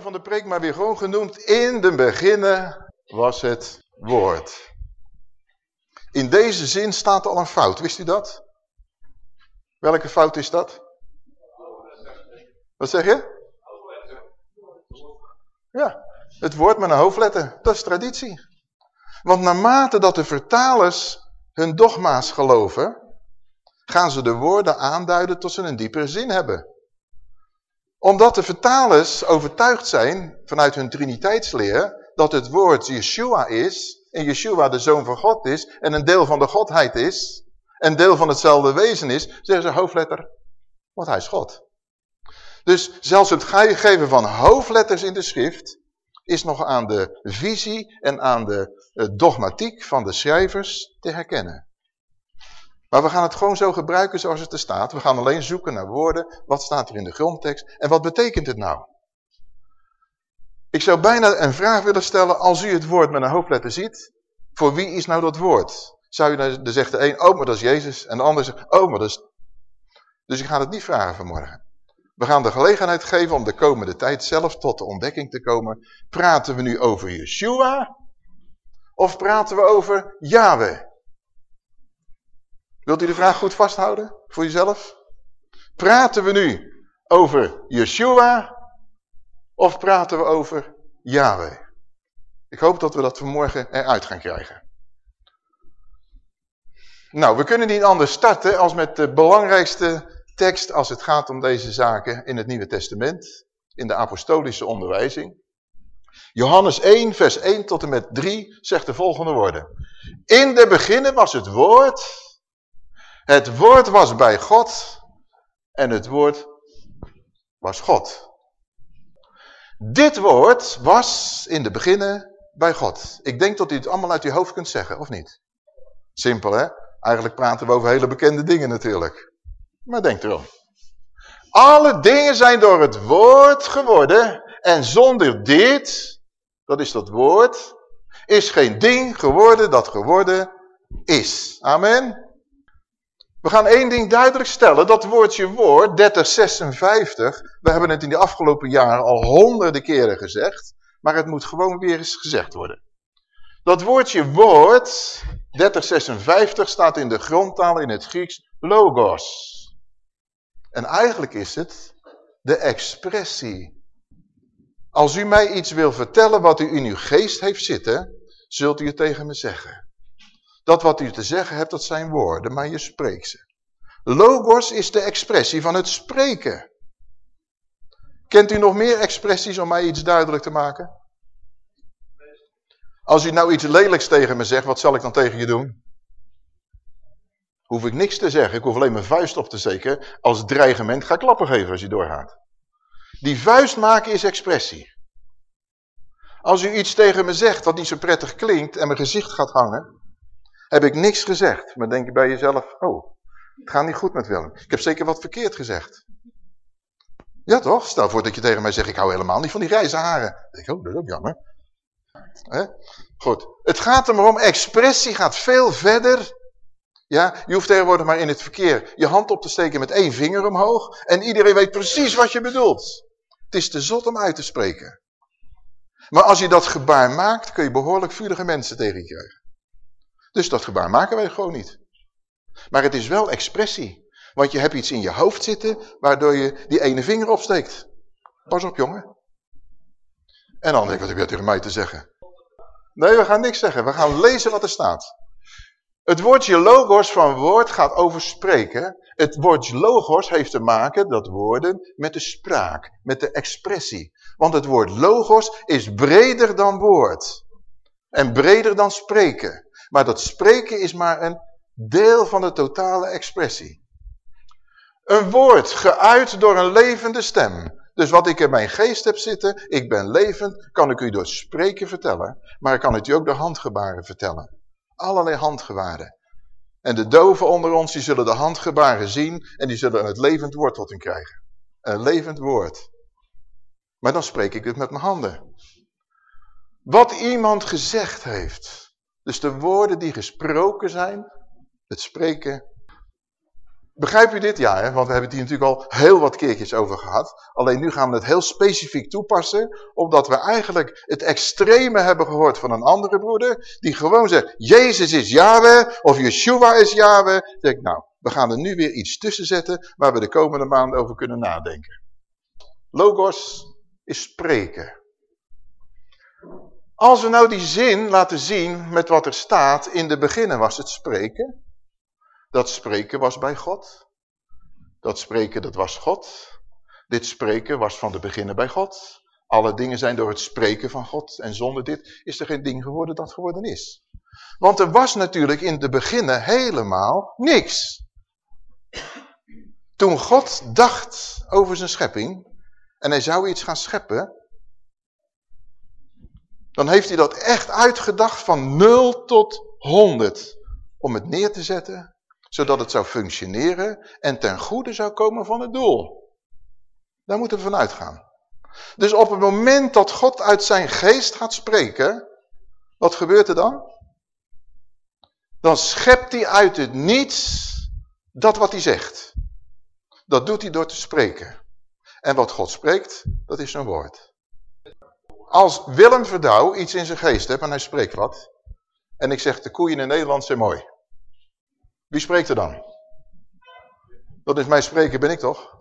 van de preek maar weer gewoon genoemd. In de beginnen was het woord. In deze zin staat al een fout. Wist u dat? Welke fout is dat? Wat zeg je? Ja, het woord met een hoofdletter. Dat is traditie. Want naarmate dat de vertalers hun dogma's geloven, gaan ze de woorden aanduiden tot ze een diepere zin hebben omdat de vertalers overtuigd zijn vanuit hun triniteitsleer dat het woord Yeshua is en Yeshua de Zoon van God is en een deel van de Godheid is en deel van hetzelfde wezen is, zeggen ze hoofdletter, want hij is God. Dus zelfs het geven van hoofdletters in de schrift is nog aan de visie en aan de eh, dogmatiek van de schrijvers te herkennen. Maar we gaan het gewoon zo gebruiken zoals het er staat. We gaan alleen zoeken naar woorden. Wat staat er in de grondtekst? En wat betekent het nou? Ik zou bijna een vraag willen stellen. Als u het woord met een hoofdletter ziet. Voor wie is nou dat woord? Zou u dan, dan zegt de een, oh maar dat is Jezus. En de ander zegt, oh maar dat is... Dus ik ga het niet vragen vanmorgen. We gaan de gelegenheid geven om de komende tijd zelf tot de ontdekking te komen. Praten we nu over Yeshua? Of praten we over Yahweh? Wilt u de vraag goed vasthouden voor jezelf? Praten we nu over Yeshua of praten we over Yahweh? Ik hoop dat we dat vanmorgen eruit gaan krijgen. Nou, we kunnen niet anders starten als met de belangrijkste tekst als het gaat om deze zaken in het Nieuwe Testament, in de apostolische onderwijzing. Johannes 1, vers 1 tot en met 3 zegt de volgende woorden. In de beginnen was het woord het woord was bij God en het woord was God. Dit woord was in de beginnen bij God. Ik denk dat u het allemaal uit uw hoofd kunt zeggen, of niet? Simpel, hè? Eigenlijk praten we over hele bekende dingen natuurlijk. Maar denk erom. Alle dingen zijn door het woord geworden. En zonder dit, dat is dat woord, is geen ding geworden dat geworden is. Amen. We gaan één ding duidelijk stellen. Dat woordje woord, 3056, we hebben het in de afgelopen jaren al honderden keren gezegd. Maar het moet gewoon weer eens gezegd worden. Dat woordje woord, 3056, staat in de grondtaal in het Grieks logos. En eigenlijk is het de expressie. Als u mij iets wil vertellen wat u in uw geest heeft zitten, zult u het tegen me zeggen. Dat wat u te zeggen hebt, dat zijn woorden, maar je spreekt ze. Logos is de expressie van het spreken. Kent u nog meer expressies om mij iets duidelijk te maken? Als u nou iets lelijks tegen me zegt, wat zal ik dan tegen je doen? Hoef ik niks te zeggen, ik hoef alleen mijn vuist op te steken. Als dreigement ga klappen geven als je doorgaat. Die vuist maken is expressie. Als u iets tegen me zegt wat niet zo prettig klinkt en mijn gezicht gaat hangen, heb ik niks gezegd. Maar denk je bij jezelf, oh, het gaat niet goed met Willem. Ik heb zeker wat verkeerd gezegd. Ja toch? Stel voor dat je tegen mij zegt, ik hou helemaal niet van die grijze haren. Dan denk ik, oh, dat is ook jammer. Goed. Het gaat er maar om, expressie gaat veel verder. Ja, je hoeft tegenwoordig maar in het verkeer je hand op te steken met één vinger omhoog. En iedereen weet precies wat je bedoelt. Het is te zot om uit te spreken. Maar als je dat gebaar maakt, kun je behoorlijk vurige mensen tegen je krijgen. Dus dat gebaar maken wij gewoon niet. Maar het is wel expressie. Want je hebt iets in je hoofd zitten, waardoor je die ene vinger opsteekt. Pas op, jongen. En dan denk ik, wat heb je tegen mij te zeggen? Nee, we gaan niks zeggen. We gaan lezen wat er staat. Het woordje logos van woord gaat over spreken. Het woordje logos heeft te maken, dat woorden, met de spraak, met de expressie. Want het woord logos is breder dan woord. En breder dan spreken. Maar dat spreken is maar een deel van de totale expressie. Een woord geuit door een levende stem. Dus wat ik in mijn geest heb zitten, ik ben levend, kan ik u door spreken vertellen. Maar ik kan het u ook door handgebaren vertellen. Allerlei handgebaren. En de doven onder ons, die zullen de handgebaren zien en die zullen het levend woord tot hen krijgen. Een levend woord. Maar dan spreek ik het met mijn handen. Wat iemand gezegd heeft, dus de woorden die gesproken zijn, het spreken, Begrijp je dit? Ja, hè? want we hebben het hier natuurlijk al heel wat keertjes over gehad. Alleen nu gaan we het heel specifiek toepassen, omdat we eigenlijk het extreme hebben gehoord van een andere broeder, die gewoon zegt, Jezus is Yahweh, of Yeshua is Yahweh. Denk nou, we gaan er nu weer iets tussen zetten, waar we de komende maanden over kunnen nadenken. Logos is spreken. Als we nou die zin laten zien met wat er staat, in de beginnen was het spreken. Dat spreken was bij God. Dat spreken, dat was God. Dit spreken was van de beginnen bij God. Alle dingen zijn door het spreken van God. En zonder dit is er geen ding geworden dat geworden is. Want er was natuurlijk in de beginnen helemaal niks. Toen God dacht over zijn schepping en hij zou iets gaan scheppen, dan heeft hij dat echt uitgedacht van 0 tot 100 om het neer te zetten zodat het zou functioneren en ten goede zou komen van het doel. Daar moeten we vanuit gaan. Dus op het moment dat God uit zijn geest gaat spreken, wat gebeurt er dan? Dan schept hij uit het niets dat wat hij zegt. Dat doet hij door te spreken. En wat God spreekt, dat is zijn woord. Als Willem Verdouw iets in zijn geest heeft en hij spreekt wat. En ik zeg de koeien in Nederland zijn mooi. Wie spreekt er dan? Dat is mijn spreker, ben ik toch?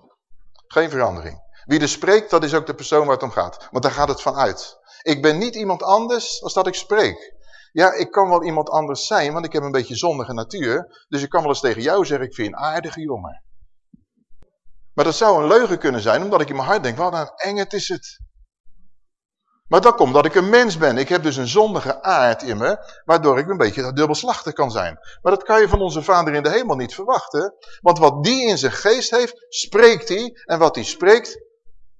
Geen verandering. Wie er spreekt, dat is ook de persoon waar het om gaat. Want daar gaat het van uit. Ik ben niet iemand anders als dat ik spreek. Ja, ik kan wel iemand anders zijn, want ik heb een beetje zondige natuur. Dus ik kan wel eens tegen jou zeggen, ik vind je een aardige jongen. Maar dat zou een leugen kunnen zijn, omdat ik in mijn hart denk, wat een engert is het. Maar dat komt dat ik een mens ben. Ik heb dus een zondige aard in me, waardoor ik een beetje dubbelslachtig kan zijn. Maar dat kan je van onze vader in de hemel niet verwachten. Want wat die in zijn geest heeft, spreekt hij. En wat hij spreekt,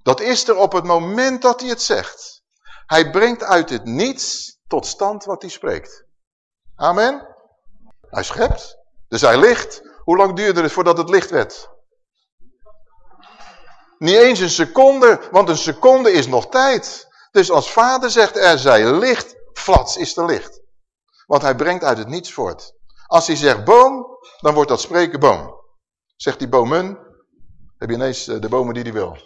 dat is er op het moment dat hij het zegt. Hij brengt uit het niets tot stand wat hij spreekt. Amen. Hij schept. Dus hij licht. Hoe lang duurde het voordat het licht werd? Niet eens een seconde, want een seconde is nog tijd. Dus als vader zegt er zij licht, flats is er licht. Want hij brengt uit het niets voort. Als hij zegt boom, dan wordt dat spreken boom. Zegt die bomen, heb je ineens eh, de bomen die hij wil.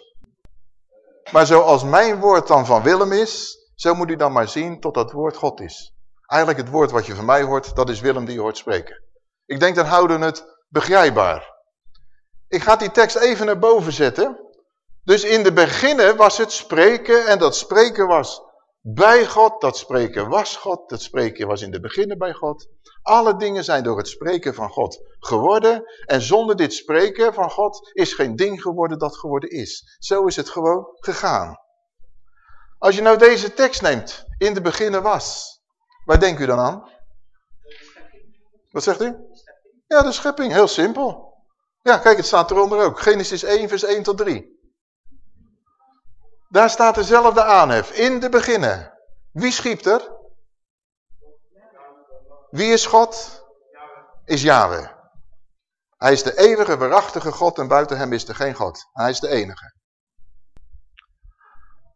Maar zoals mijn woord dan van Willem is, zo moet u dan maar zien tot dat woord God is. Eigenlijk het woord wat je van mij hoort, dat is Willem die je hoort spreken. Ik denk dan houden we het begrijpbaar. Ik ga die tekst even naar boven zetten. Dus in de beginnen was het spreken en dat spreken was bij God, dat spreken was God, dat spreken was in de beginnen bij God. Alle dingen zijn door het spreken van God geworden en zonder dit spreken van God is geen ding geworden dat geworden is. Zo is het gewoon gegaan. Als je nou deze tekst neemt, in de beginnen was, waar denkt u dan aan? Wat zegt u? Ja, de schepping, heel simpel. Ja, kijk, het staat eronder ook. Genesis 1, vers 1 tot 3. Daar staat dezelfde aanhef. In de beginnen. Wie schiep er? Wie is God? Is Yahweh. Hij is de eeuwige, waarachtige God en buiten hem is er geen God. Hij is de enige.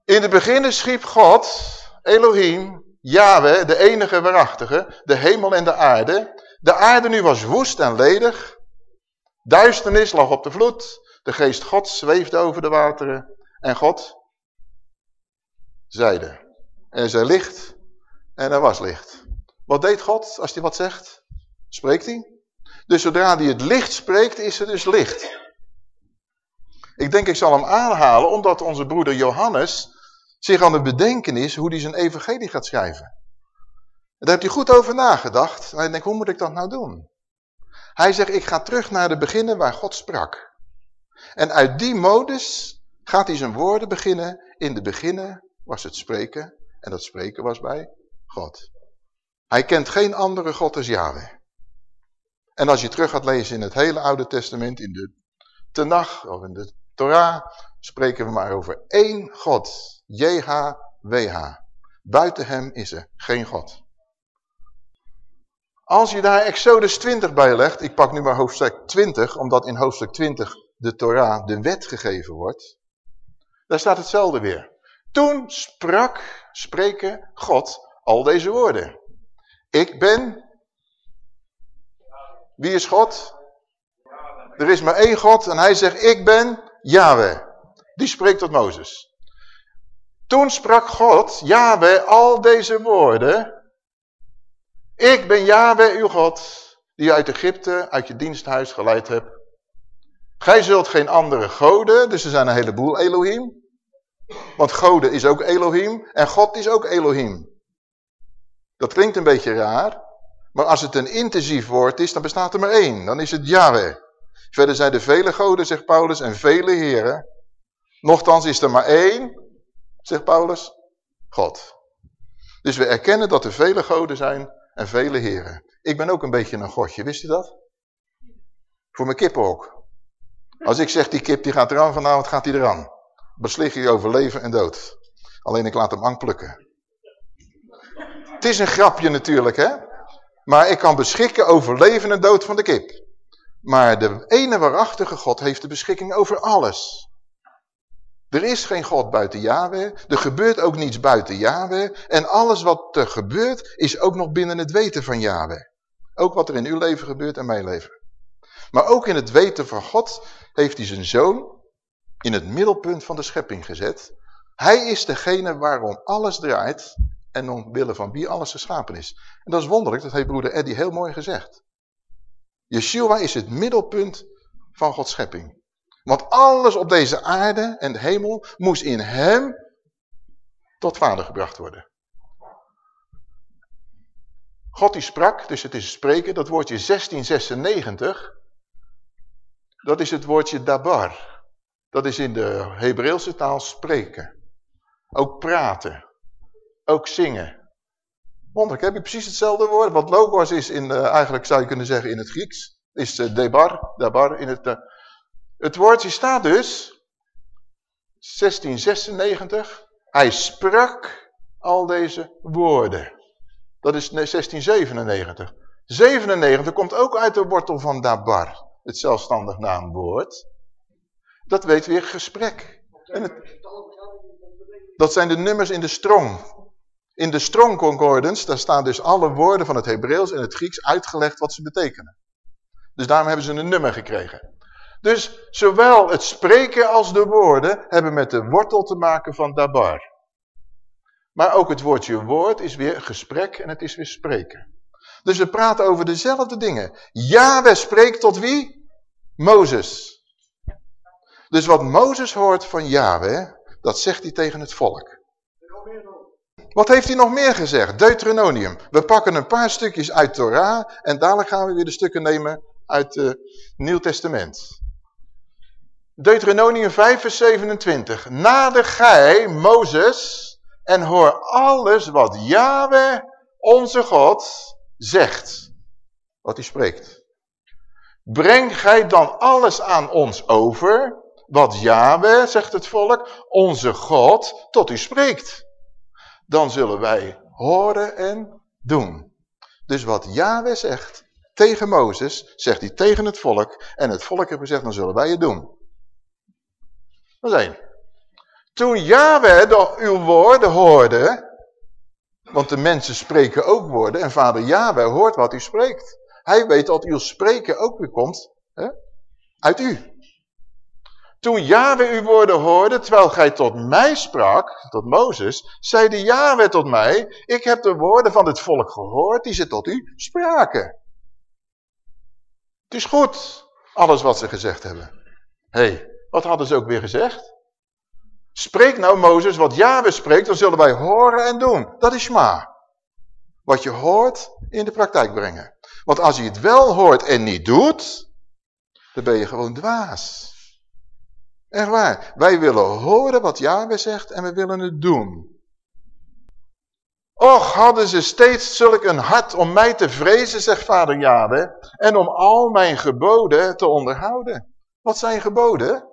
In de beginnen schiep God, Elohim, Yahweh, de enige waarachtige, de hemel en de aarde. De aarde nu was woest en ledig. Duisternis lag op de vloed. De geest God zweefde over de wateren. En God zeiden. En er zei licht en er was licht. Wat deed God als hij wat zegt? Spreekt hij? Dus zodra hij het licht spreekt, is er dus licht. Ik denk ik zal hem aanhalen, omdat onze broeder Johannes zich aan het bedenken is hoe hij zijn evangelie gaat schrijven. En daar heeft hij goed over nagedacht. En hij denkt, hoe moet ik dat nou doen? Hij zegt, ik ga terug naar de beginnen waar God sprak. En uit die modus gaat hij zijn woorden beginnen. In de beginnen was het spreken en dat spreken was bij God. Hij kent geen andere God als Yahweh. En als je terug gaat lezen in het hele Oude Testament, in de Tenach of in de Torah, spreken we maar over één God, JHWH. Buiten hem is er geen God. Als je daar Exodus 20 bij legt, ik pak nu maar hoofdstuk 20, omdat in hoofdstuk 20 de Torah, de wet gegeven wordt, daar staat hetzelfde weer. Toen sprak, spreken God al deze woorden. Ik ben... Wie is God? Er is maar één God en hij zegt, ik ben Yahweh. Die spreekt tot Mozes. Toen sprak God, Yahweh, al deze woorden. Ik ben Yahweh, uw God, die je uit Egypte, uit je diensthuis geleid hebt. Gij zult geen andere goden, dus er zijn een heleboel Elohim. Want goden is ook Elohim en God is ook Elohim. Dat klinkt een beetje raar, maar als het een intensief woord is, dan bestaat er maar één. Dan is het Yahweh. Verder zijn er vele goden, zegt Paulus, en vele heren. Nochtans is er maar één, zegt Paulus, God. Dus we erkennen dat er vele goden zijn en vele heren. Ik ben ook een beetje een godje, wist u dat? Voor mijn kip ook. Als ik zeg die kip die gaat eraan vanavond, gaat hij eraan. Beslig je over leven en dood. Alleen ik laat hem ang plukken. Het is een grapje natuurlijk, hè? Maar ik kan beschikken over leven en dood van de kip. Maar de ene waarachtige God heeft de beschikking over alles. Er is geen God buiten Yahweh. Er gebeurt ook niets buiten Yahweh. En alles wat er gebeurt is ook nog binnen het weten van Yahweh. Ook wat er in uw leven gebeurt en mijn leven. Maar ook in het weten van God heeft hij zijn zoon in het middelpunt van de schepping gezet. Hij is degene waarom alles draait en omwille van wie alles geschapen is. En dat is wonderlijk, dat heeft broeder Eddie heel mooi gezegd. Yeshua is het middelpunt van Gods schepping. Want alles op deze aarde en de hemel moest in hem tot vader gebracht worden. God die sprak, dus het is spreken, dat woordje 1696, dat is het woordje dabar. Dat is in de Hebreeuwse taal spreken. Ook praten. Ook zingen. Wonderlijk, heb je precies hetzelfde woord. Wat logos is, in, uh, eigenlijk zou je kunnen zeggen in het Grieks, is uh, debar, dabar in het... Uh, het woordje staat dus, 1696, hij sprak al deze woorden. Dat is 1697. 97 komt ook uit de wortel van dabar, het zelfstandig naamwoord. Dat weet weer gesprek. En het, dat zijn de nummers in de strong. In de strong concordance, daar staan dus alle woorden van het Hebreeuws en het Grieks uitgelegd wat ze betekenen. Dus daarom hebben ze een nummer gekregen. Dus zowel het spreken als de woorden hebben met de wortel te maken van dabar. Maar ook het woordje woord is weer gesprek en het is weer spreken. Dus we praten over dezelfde dingen. Yahweh spreekt tot wie? Mozes. Dus wat Mozes hoort van Yahweh, dat zegt hij tegen het volk. Wat heeft hij nog meer gezegd? Deuteronomium. We pakken een paar stukjes uit Torah en dadelijk gaan we weer de stukken nemen uit het Nieuw Testament. Deuteronomium 5 vers 27. Nader gij, Mozes, en hoor alles wat Yahweh, onze God, zegt. Wat hij spreekt. Breng gij dan alles aan ons over, wat Yahweh, zegt het volk, onze God, tot u spreekt. Dan zullen wij horen en doen. Dus wat Yahweh zegt tegen Mozes, zegt hij tegen het volk. En het volk heeft gezegd, dan zullen wij het doen. Dat is één. Toen Yahweh de, uw woorden hoorde, want de mensen spreken ook woorden en vader Yahweh hoort wat u spreekt. Hij weet dat uw spreken ook weer komt hè, uit u. Toen Yahweh uw woorden hoorde, terwijl gij tot mij sprak, tot Mozes, zeide Yahweh tot mij, ik heb de woorden van het volk gehoord, die ze tot u spraken. Het is goed, alles wat ze gezegd hebben. Hé, hey, wat hadden ze ook weer gezegd? Spreek nou Mozes wat Yahweh spreekt, dan zullen wij horen en doen. Dat is maar. Wat je hoort in de praktijk brengen. Want als je het wel hoort en niet doet, dan ben je gewoon dwaas. Echt waar. Wij willen horen wat Yahweh zegt en we willen het doen. Och, hadden ze steeds zulk een hart om mij te vrezen, zegt vader Yahweh, en om al mijn geboden te onderhouden. Wat zijn geboden?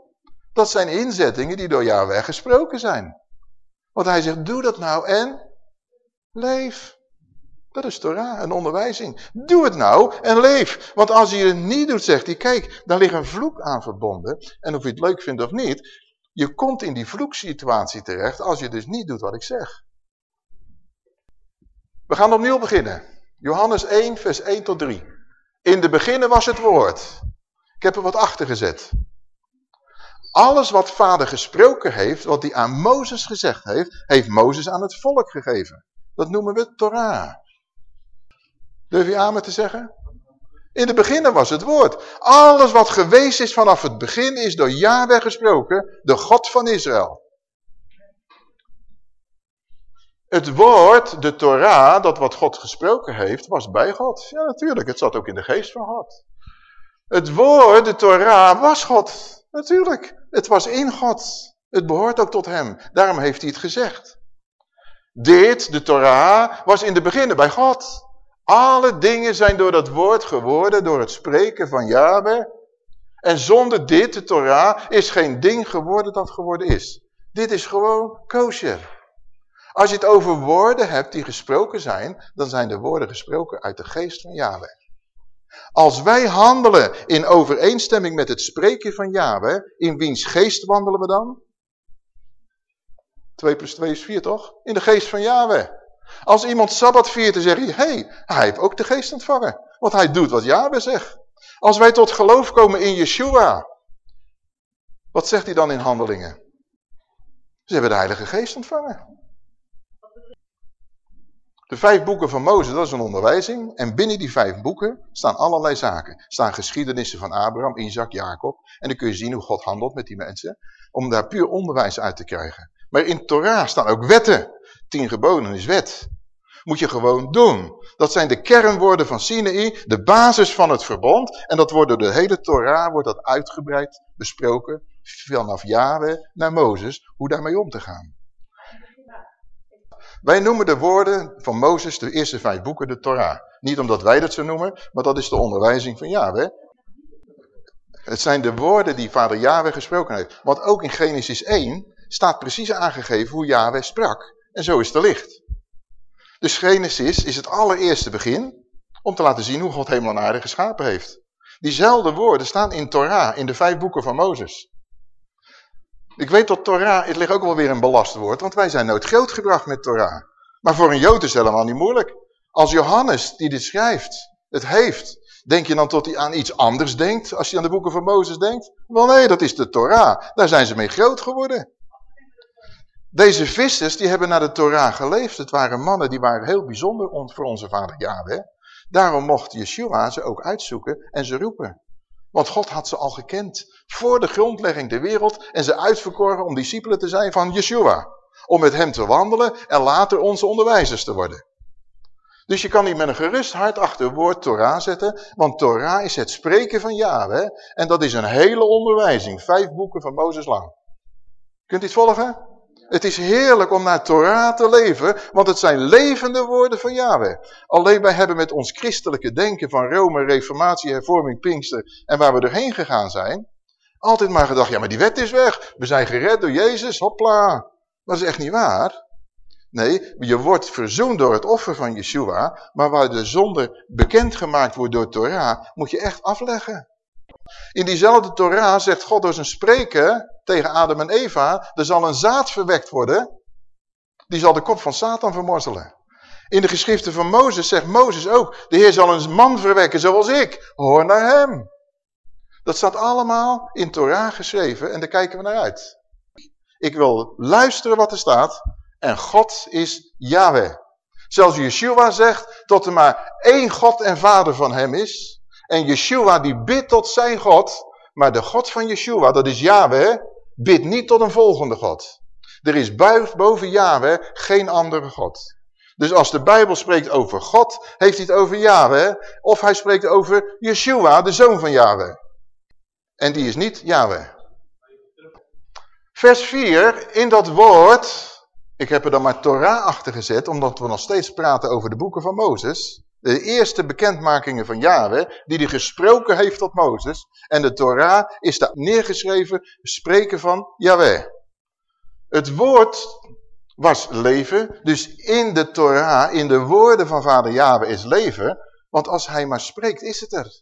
Dat zijn inzettingen die door Yahweh gesproken zijn. Want hij zegt, doe dat nou en leef. Dat is Torah, een onderwijzing. Doe het nou en leef. Want als je het niet doet, zegt hij, kijk, daar ligt een vloek aan verbonden. En of je het leuk vindt of niet, je komt in die vloeksituatie terecht als je dus niet doet wat ik zeg. We gaan opnieuw beginnen. Johannes 1, vers 1 tot 3. In de beginnen was het woord. heb er wat achter gezet. Alles wat vader gesproken heeft, wat hij aan Mozes gezegd heeft, heeft Mozes aan het volk gegeven. Dat noemen we Torah. Durf je amen te zeggen? In het begin was het woord. Alles wat geweest is vanaf het begin is door Yahweh gesproken, de God van Israël. Het woord, de Torah, dat wat God gesproken heeft, was bij God. Ja, natuurlijk, het zat ook in de geest van God. Het woord, de Torah, was God. Natuurlijk, het was in God. Het behoort ook tot hem. Daarom heeft hij het gezegd. Dit, de Torah, was in de beginnen bij God. Alle dingen zijn door dat woord geworden, door het spreken van Yahweh. En zonder dit, de Torah, is geen ding geworden dat geworden is. Dit is gewoon kosher. Als je het over woorden hebt die gesproken zijn, dan zijn de woorden gesproken uit de geest van Yahweh. Als wij handelen in overeenstemming met het spreken van Yahweh, in wiens geest wandelen we dan? 2 plus 2 is 4 toch? In de geest van Yahweh. Als iemand Sabbat viert, dan zeg je, hey, hij heeft ook de geest ontvangen. Want hij doet wat Yahweh zegt. Als wij tot geloof komen in Yeshua, wat zegt hij dan in handelingen? Ze hebben de Heilige Geest ontvangen. De vijf boeken van Mozes, dat is een onderwijzing. En binnen die vijf boeken staan allerlei zaken. Staan geschiedenissen van Abraham, Isaac, Jacob. En dan kun je zien hoe God handelt met die mensen. Om daar puur onderwijs uit te krijgen. Maar in Torah staan ook wetten. Tien geboden is wet. Moet je gewoon doen. Dat zijn de kernwoorden van Sinai, de basis van het verbond. En dat wordt door de hele Torah wordt dat uitgebreid besproken. Vanaf Jahwe naar Mozes, hoe daarmee om te gaan. Wij noemen de woorden van Mozes, de eerste vijf boeken, de Torah. Niet omdat wij dat zo noemen, maar dat is de onderwijzing van Yahweh. Het zijn de woorden die vader Yahweh gesproken heeft. Want ook in Genesis 1 staat precies aangegeven hoe Yahweh sprak. En zo is het licht. Dus Genesis is het allereerste begin om te laten zien hoe God hemel en aarde geschapen heeft. Diezelfde woorden staan in Torah, in de vijf boeken van Mozes. Ik weet dat Torah, het ligt ook wel weer een belast woord, want wij zijn nooit grootgebracht met Torah. Maar voor een Jood is het helemaal niet moeilijk. Als Johannes, die dit schrijft, het heeft, denk je dan tot hij aan iets anders denkt, als hij aan de boeken van Mozes denkt? Wel nee, dat is de Torah. Daar zijn ze mee groot geworden. Deze vissers, die hebben naar de Torah geleefd. Het waren mannen, die waren heel bijzonder voor onze vader Yahweh. Daarom mocht Yeshua ze ook uitzoeken en ze roepen. Want God had ze al gekend voor de grondlegging der wereld en ze uitverkoren om discipelen te zijn van Yeshua. Om met hem te wandelen en later onze onderwijzers te worden. Dus je kan niet met een gerust hart achter het woord Torah zetten, want Torah is het spreken van Yahweh en dat is een hele onderwijzing, vijf boeken van Mozes lang. Kunt u het volgen? Het is heerlijk om naar Torah te leven, want het zijn levende woorden van Yahweh. Alleen wij hebben met ons christelijke denken van Rome, Reformatie, Hervorming, Pinkster en waar we doorheen gegaan zijn, altijd maar gedacht, ja maar die wet is weg, we zijn gered door Jezus, hopla. Dat is echt niet waar. Nee, je wordt verzoend door het offer van Yeshua, maar waar de zonde bekendgemaakt wordt door Torah, moet je echt afleggen. In diezelfde Torah zegt God door zijn spreken tegen Adam en Eva, er zal een zaad verwekt worden, die zal de kop van Satan vermorzelen. In de geschriften van Mozes zegt Mozes ook, de Heer zal een man verwekken zoals ik, hoor naar hem. Dat staat allemaal in Torah geschreven en daar kijken we naar uit. Ik wil luisteren wat er staat en God is Yahweh. Zelfs Yeshua zegt dat er maar één God en vader van hem is. En Yeshua die bidt tot zijn God, maar de God van Yeshua, dat is Yahweh, bidt niet tot een volgende God. Er is boven Yahweh geen andere God. Dus als de Bijbel spreekt over God, heeft hij het over Yahweh, of hij spreekt over Yeshua, de zoon van Yahweh. En die is niet Yahweh. Vers 4, in dat woord, ik heb er dan maar Torah achter gezet, omdat we nog steeds praten over de boeken van Mozes. De eerste bekendmakingen van Yahweh, die hij gesproken heeft tot Mozes. En de Torah is daar neergeschreven, spreken van Yahweh. Het woord was leven, dus in de Torah, in de woorden van vader Yahweh is leven. Want als hij maar spreekt, is het er.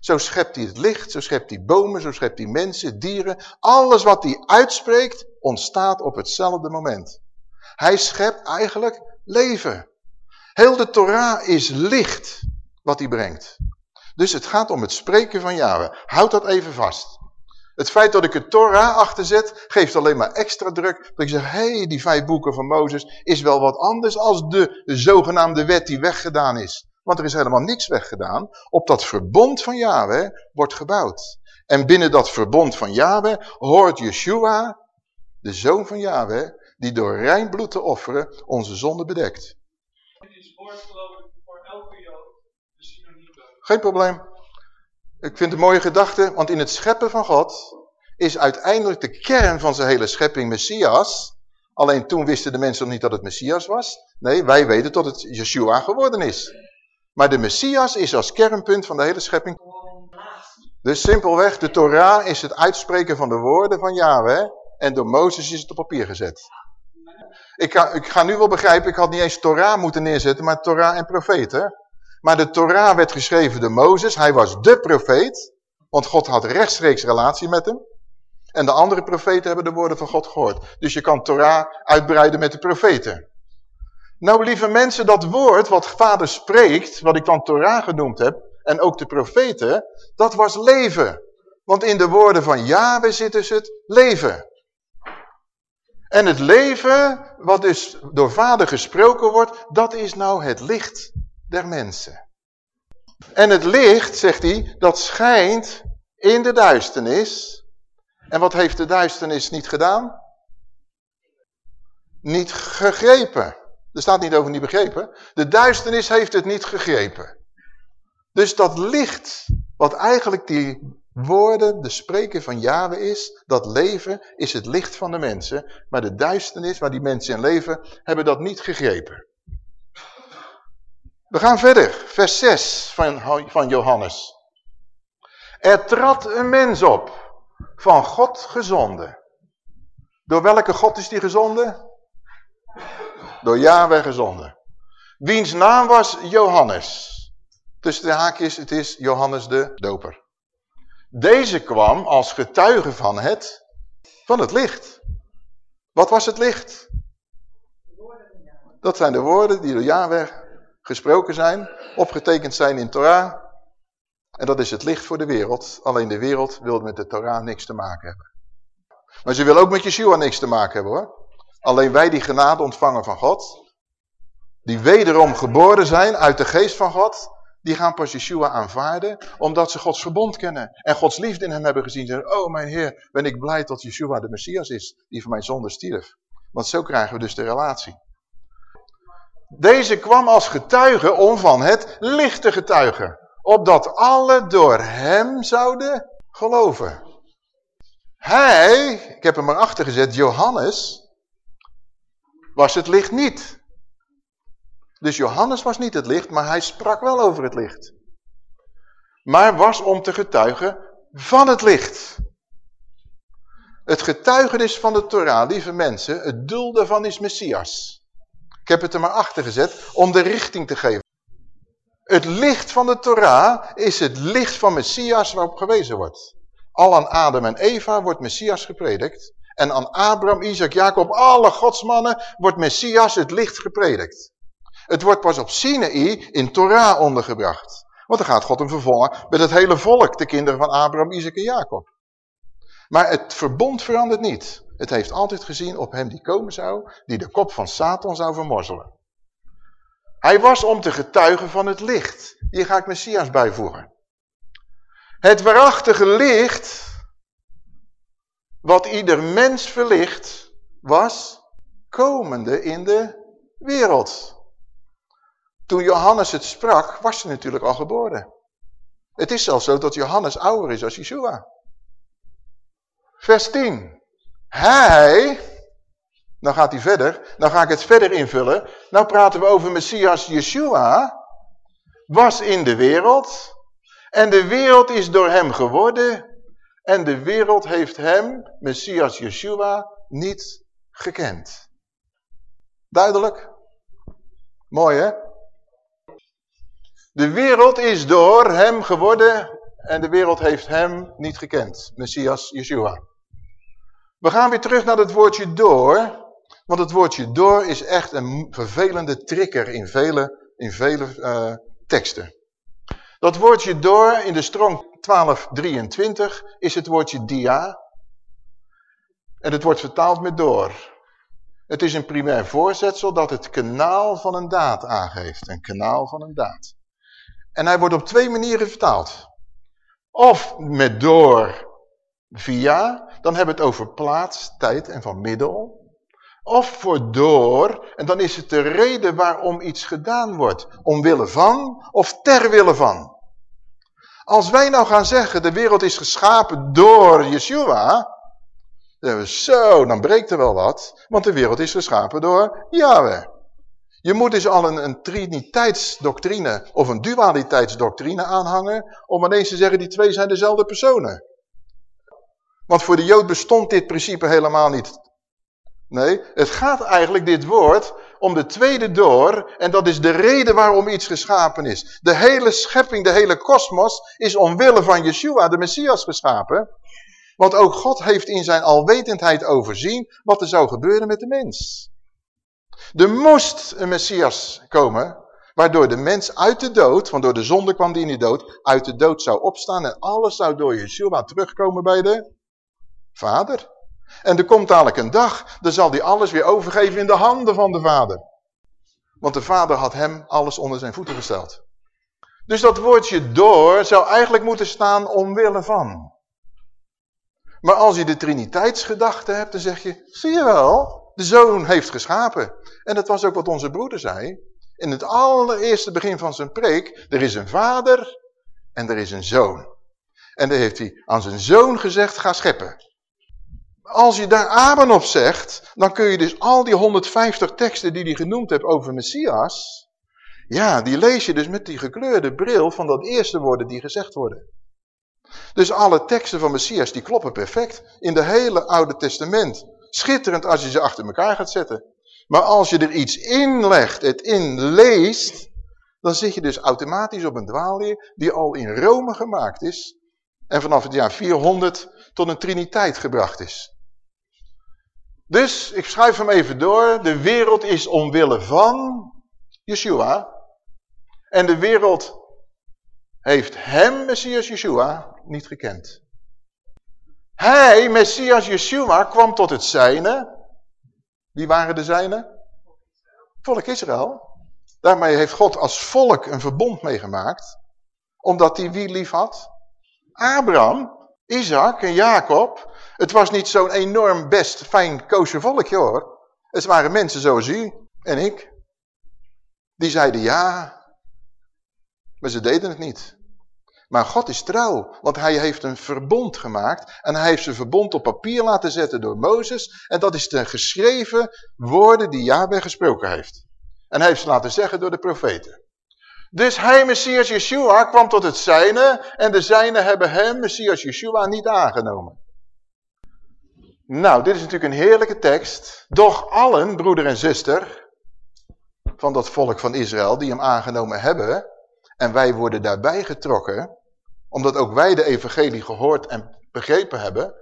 Zo schept hij het licht, zo schept hij bomen, zo schept hij mensen, dieren. Alles wat hij uitspreekt, ontstaat op hetzelfde moment. Hij schept eigenlijk leven. Heel de Torah is licht wat hij brengt. Dus het gaat om het spreken van Yahweh. Houd dat even vast. Het feit dat ik het Torah achterzet, geeft alleen maar extra druk. Dat ik zeg, hé, hey, die vijf boeken van Mozes is wel wat anders als de, de zogenaamde wet die weggedaan is. Want er is helemaal niks weggedaan. Op dat verbond van Yahweh wordt gebouwd. En binnen dat verbond van Yahweh hoort Yeshua, de zoon van Yahweh, die door rein bloed te offeren onze zonde bedekt. Geen probleem. Ik vind het een mooie gedachte, want in het scheppen van God is uiteindelijk de kern van zijn hele schepping Messias. Alleen toen wisten de mensen nog niet dat het Messias was. Nee, wij weten dat het Yeshua geworden is. Maar de Messias is als kernpunt van de hele schepping. Dus simpelweg, de Torah is het uitspreken van de woorden van Yahweh. En door Mozes is het op papier gezet. Ik ga, ik ga nu wel begrijpen, ik had niet eens Torah moeten neerzetten, maar Torah en profeten. Maar de Torah werd geschreven door Mozes. Hij was de profeet. Want God had rechtstreeks relatie met hem. En de andere profeten hebben de woorden van God gehoord. Dus je kan Torah uitbreiden met de profeten. Nou lieve mensen, dat woord wat vader spreekt, wat ik dan Torah genoemd heb, en ook de profeten, dat was leven. Want in de woorden van Yahweh zit dus het leven. En het leven, wat dus door vader gesproken wordt, dat is nou het licht der mensen. En het licht, zegt hij, dat schijnt in de duisternis. En wat heeft de duisternis niet gedaan? Niet gegrepen. Er staat niet over niet begrepen. De duisternis heeft het niet gegrepen. Dus dat licht, wat eigenlijk die woorden, de spreken van Yahweh is, dat leven is het licht van de mensen. Maar de duisternis waar die mensen in leven, hebben dat niet gegrepen. We gaan verder, vers 6 van, van Johannes. Er trad een mens op, van God gezonden. Door welke God is die gezonden? Door Yahweh gezonden. Wiens naam was Johannes. Tussen de haakjes, het is Johannes de Doper. Deze kwam als getuige van het, van het licht. Wat was het licht? Dat zijn de woorden die door Yahweh gesproken zijn, opgetekend zijn in Torah. En dat is het licht voor de wereld. Alleen de wereld wil met de Torah niks te maken hebben. Maar ze wil ook met Yeshua niks te maken hebben hoor. Alleen wij die genade ontvangen van God, die wederom geboren zijn uit de geest van God, die gaan pas Yeshua aanvaarden, omdat ze Gods verbond kennen. En Gods liefde in hem hebben gezien. Zeggen, oh mijn Heer, ben ik blij dat Yeshua de Messias is, die voor mijn zonde stierf. Want zo krijgen we dus de relatie. Deze kwam als getuige om van het licht te getuigen. Opdat alle door hem zouden geloven. Hij, ik heb hem erachter gezet, Johannes, was het licht niet. Dus Johannes was niet het licht, maar hij sprak wel over het licht. Maar was om te getuigen van het licht. Het getuigenis van de Torah, lieve mensen, het doel daarvan is Messias. Ik heb het er maar achter gezet om de richting te geven. Het licht van de Torah is het licht van Messias waarop gewezen wordt. Al aan Adam en Eva wordt Messias gepredikt. En aan Abraham, Isaac, Jacob, alle godsmannen wordt Messias het licht gepredikt. Het wordt pas op Sinaï in Torah ondergebracht. Want dan gaat God hem vervolgen met het hele volk, de kinderen van Abraham, Isaac en Jacob. Maar het verbond verandert niet. Het heeft altijd gezien op hem die komen zou, die de kop van Satan zou vermorzelen. Hij was om te getuigen van het licht. Hier ga ik Messias bijvoegen. Het waarachtige licht, wat ieder mens verlicht, was komende in de wereld. Toen Johannes het sprak, was hij natuurlijk al geboren. Het is zelfs zo dat Johannes ouder is als Yeshua. Vers 10. Hij, dan gaat hij verder, dan ga ik het verder invullen. Nou praten we over Messias Yeshua, was in de wereld. En de wereld is door hem geworden. En de wereld heeft hem, Messias Yeshua, niet gekend. Duidelijk? Mooi hè? De wereld is door hem geworden en de wereld heeft hem niet gekend. Messias Yeshua. We gaan weer terug naar het woordje door. Want het woordje door is echt een vervelende trigger in vele, in vele uh, teksten. Dat woordje door in de strong 1223 is het woordje dia. En het wordt vertaald met door. Het is een primair voorzetsel dat het kanaal van een daad aangeeft. Een kanaal van een daad. En hij wordt op twee manieren vertaald. Of met door via, dan hebben we het over plaats, tijd en van middel. Of voor door, en dan is het de reden waarom iets gedaan wordt. Omwille van of ter wille van. Als wij nou gaan zeggen, de wereld is geschapen door Yeshua, dan we zo, dan breekt er wel wat, want de wereld is geschapen door Yahweh. Je moet dus al een, een triniteitsdoctrine of een dualiteitsdoctrine aanhangen om ineens te zeggen die twee zijn dezelfde personen. Want voor de Jood bestond dit principe helemaal niet. Nee, het gaat eigenlijk dit woord om de tweede door en dat is de reden waarom iets geschapen is. De hele schepping, de hele kosmos is omwille van Yeshua, de Messias, geschapen. Want ook God heeft in zijn alwetendheid overzien wat er zou gebeuren met de mens. Er moest een Messias komen, waardoor de mens uit de dood, want door de zonde kwam die in de dood, uit de dood zou opstaan en alles zou door Yeshua terugkomen bij de Vader. En er komt dadelijk een dag, dan zal hij alles weer overgeven in de handen van de Vader. Want de Vader had hem alles onder zijn voeten gesteld. Dus dat woordje door zou eigenlijk moeten staan omwille van. Maar als je de triniteitsgedachte hebt, dan zeg je, zie je wel, de zoon heeft geschapen. En dat was ook wat onze broeder zei. In het allereerste begin van zijn preek, er is een vader en er is een zoon. En dan heeft hij aan zijn zoon gezegd, ga scheppen. Als je daar Amen op zegt, dan kun je dus al die 150 teksten die hij genoemd hebt over Messias, ja, die lees je dus met die gekleurde bril van dat eerste woorden die gezegd worden. Dus alle teksten van Messias die kloppen perfect. In de hele Oude Testament Schitterend als je ze achter elkaar gaat zetten. Maar als je er iets in legt, het inleest, dan zit je dus automatisch op een dwaalleer die al in Rome gemaakt is. En vanaf het jaar 400 tot een triniteit gebracht is. Dus, ik schrijf hem even door. De wereld is omwille van Yeshua. En de wereld heeft hem, Messias Yeshua, niet gekend. Hij, Messias Yeshua, kwam tot het zijne. Wie waren de zijne? Volk Israël. Daarmee heeft God als volk een verbond meegemaakt. Omdat hij wie lief had? Abraham, Isaac en Jacob. Het was niet zo'n enorm best fijn koosje volkje hoor. Het waren mensen zoals u en ik. Die zeiden ja. Maar ze deden het niet. Maar God is trouw, want hij heeft een verbond gemaakt en hij heeft zijn verbond op papier laten zetten door Mozes. En dat is de geschreven woorden die Yahweh gesproken heeft. En hij heeft ze laten zeggen door de profeten. Dus hij, Messias Yeshua, kwam tot het zijne en de zijne hebben hem, Messias Yeshua, niet aangenomen. Nou, dit is natuurlijk een heerlijke tekst. Doch allen, broeder en zuster, van dat volk van Israël die hem aangenomen hebben, en wij worden daarbij getrokken, omdat ook wij de evangelie gehoord en begrepen hebben.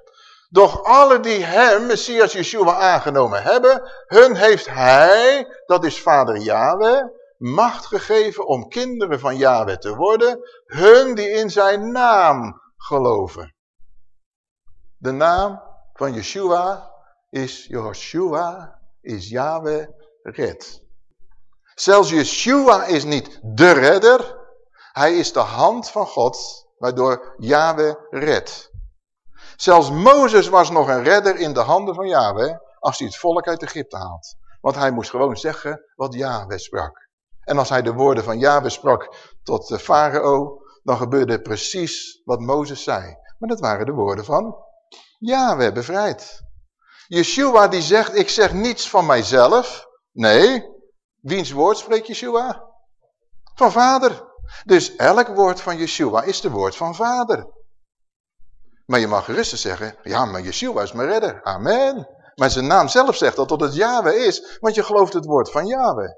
Doch alle die hem, Messias Yeshua, aangenomen hebben, hun heeft hij, dat is vader Yahweh, macht gegeven om kinderen van Yahweh te worden, hun die in zijn naam geloven. De naam van Yeshua is Joshua, is Yahweh red. Zelfs Yeshua is niet de redder, hij is de hand van God waardoor Yahweh redt. Zelfs Mozes was nog een redder in de handen van Yahweh als hij het volk uit Egypte haalt. Want hij moest gewoon zeggen wat Yahweh sprak. En als hij de woorden van Yahweh sprak tot de farao, dan gebeurde precies wat Mozes zei. Maar dat waren de woorden van Yahweh bevrijd. Yeshua die zegt, ik zeg niets van mijzelf. Nee, wiens woord spreekt Yeshua? Van vader. Dus elk woord van Yeshua is de woord van vader. Maar je mag gerust zeggen, ja, maar Yeshua is mijn redder. Amen. Maar zijn naam zelf zegt dat dat het Yahweh is, want je gelooft het woord van Yahweh.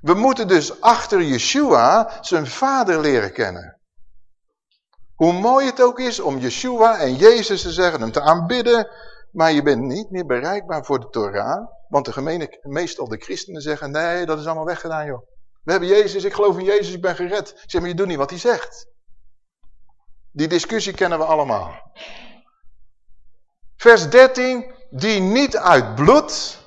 We moeten dus achter Yeshua zijn vader leren kennen. Hoe mooi het ook is om Yeshua en Jezus te zeggen, hem te aanbidden, maar je bent niet meer bereikbaar voor de Torah, want de gemeene, meestal de christenen zeggen, nee, dat is allemaal weggedaan joh. We hebben Jezus, ik geloof in Jezus, ik ben gered. Ik zeg, maar je doet niet wat hij zegt. Die discussie kennen we allemaal. Vers 13, die niet uit bloed,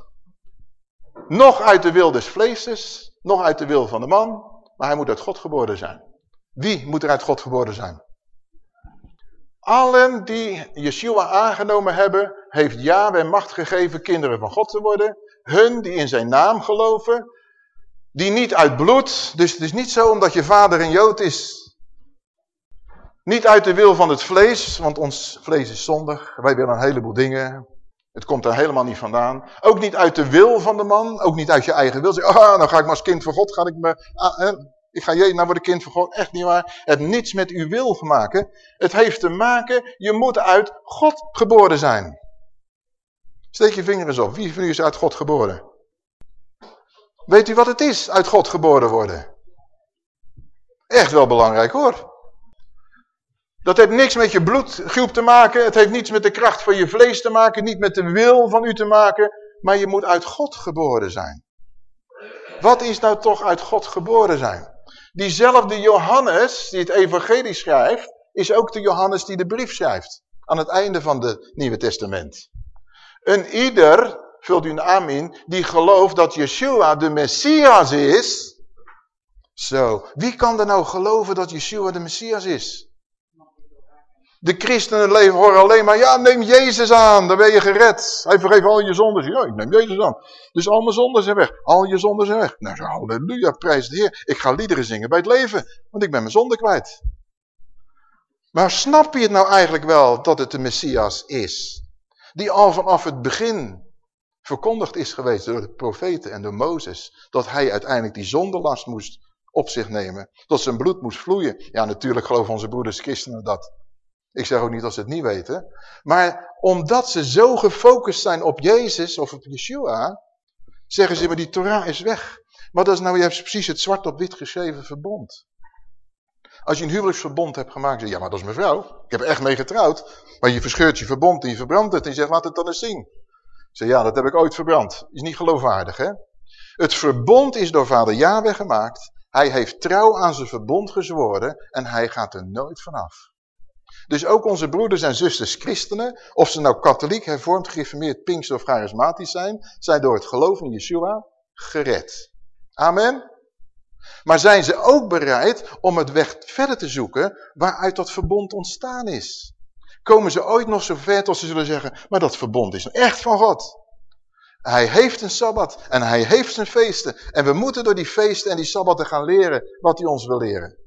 nog uit de wil des vleeses, nog uit de wil van de man, maar hij moet uit God geboren zijn. Wie moet er uit God geboren zijn? Allen die Yeshua aangenomen hebben, heeft Yahweh macht gegeven kinderen van God te worden. Hun die in zijn naam geloven, die niet uit bloed, dus het is niet zo omdat je vader een Jood is. Niet uit de wil van het vlees, want ons vlees is zondig. Wij willen een heleboel dingen. Het komt er helemaal niet vandaan. Ook niet uit de wil van de man, ook niet uit je eigen wil. Zeg, ah, dan ga ik maar als kind van God, ga ik me... Ah, ik ga je, nou worden kind van God, echt niet waar. Het niets met uw wil maken. Het heeft te maken, je moet uit God geboren zijn. Steek je vinger eens op. Wie van u is uit God geboren? Weet u wat het is, uit God geboren worden? Echt wel belangrijk hoor. Dat heeft niks met je bloedgroep te maken. Het heeft niets met de kracht van je vlees te maken. Niet met de wil van u te maken. Maar je moet uit God geboren zijn. Wat is nou toch uit God geboren zijn? Diezelfde Johannes die het evangelie schrijft, is ook de Johannes die de brief schrijft. Aan het einde van het Nieuwe Testament. Een ieder, vult u een amen, die gelooft dat Yeshua de Messias is. Zo, wie kan er nou geloven dat Yeshua de Messias is? De christenen leven horen alleen maar, ja neem Jezus aan, dan ben je gered. Hij vergeeft al je zondes. Ja, ik neem Jezus aan. Dus al mijn zonden zijn weg. Al je zonden zijn weg. Nou, halleluja, prijs de Heer. Ik ga liederen zingen bij het leven, want ik ben mijn zonde kwijt. Maar snap je het nou eigenlijk wel dat het de Messias is? Die al vanaf het begin verkondigd is geweest door de profeten en door Mozes. Dat hij uiteindelijk die zondelast moest op zich nemen. Dat zijn bloed moest vloeien. Ja, natuurlijk geloven onze broeders christenen dat. Ik zeg ook niet dat ze het niet weten. Maar omdat ze zo gefocust zijn op Jezus of op Yeshua, zeggen ze, maar die Torah is weg. Maar dat is nou juist precies het zwart op wit geschreven verbond. Als je een huwelijksverbond hebt gemaakt, zeg ja maar dat is mijn vrouw. Ik heb er echt mee getrouwd. Maar je verscheurt je verbond en je verbrandt het en je zegt, laat het dan eens zien. Zeg, ja dat heb ik ooit verbrand. Is niet geloofwaardig hè. Het verbond is door vader Yahweh gemaakt. Hij heeft trouw aan zijn verbond gezworen en hij gaat er nooit vanaf. Dus ook onze broeders en zusters christenen, of ze nou katholiek, hervormd, gereformeerd, pinkster of charismatisch zijn, zijn door het geloof in Yeshua gered. Amen. Maar zijn ze ook bereid om het weg verder te zoeken waaruit dat verbond ontstaan is? Komen ze ooit nog zo ver tot ze zullen zeggen, maar dat verbond is echt van God. Hij heeft een Sabbat en hij heeft zijn feesten. En we moeten door die feesten en die Sabbatten gaan leren wat hij ons wil leren.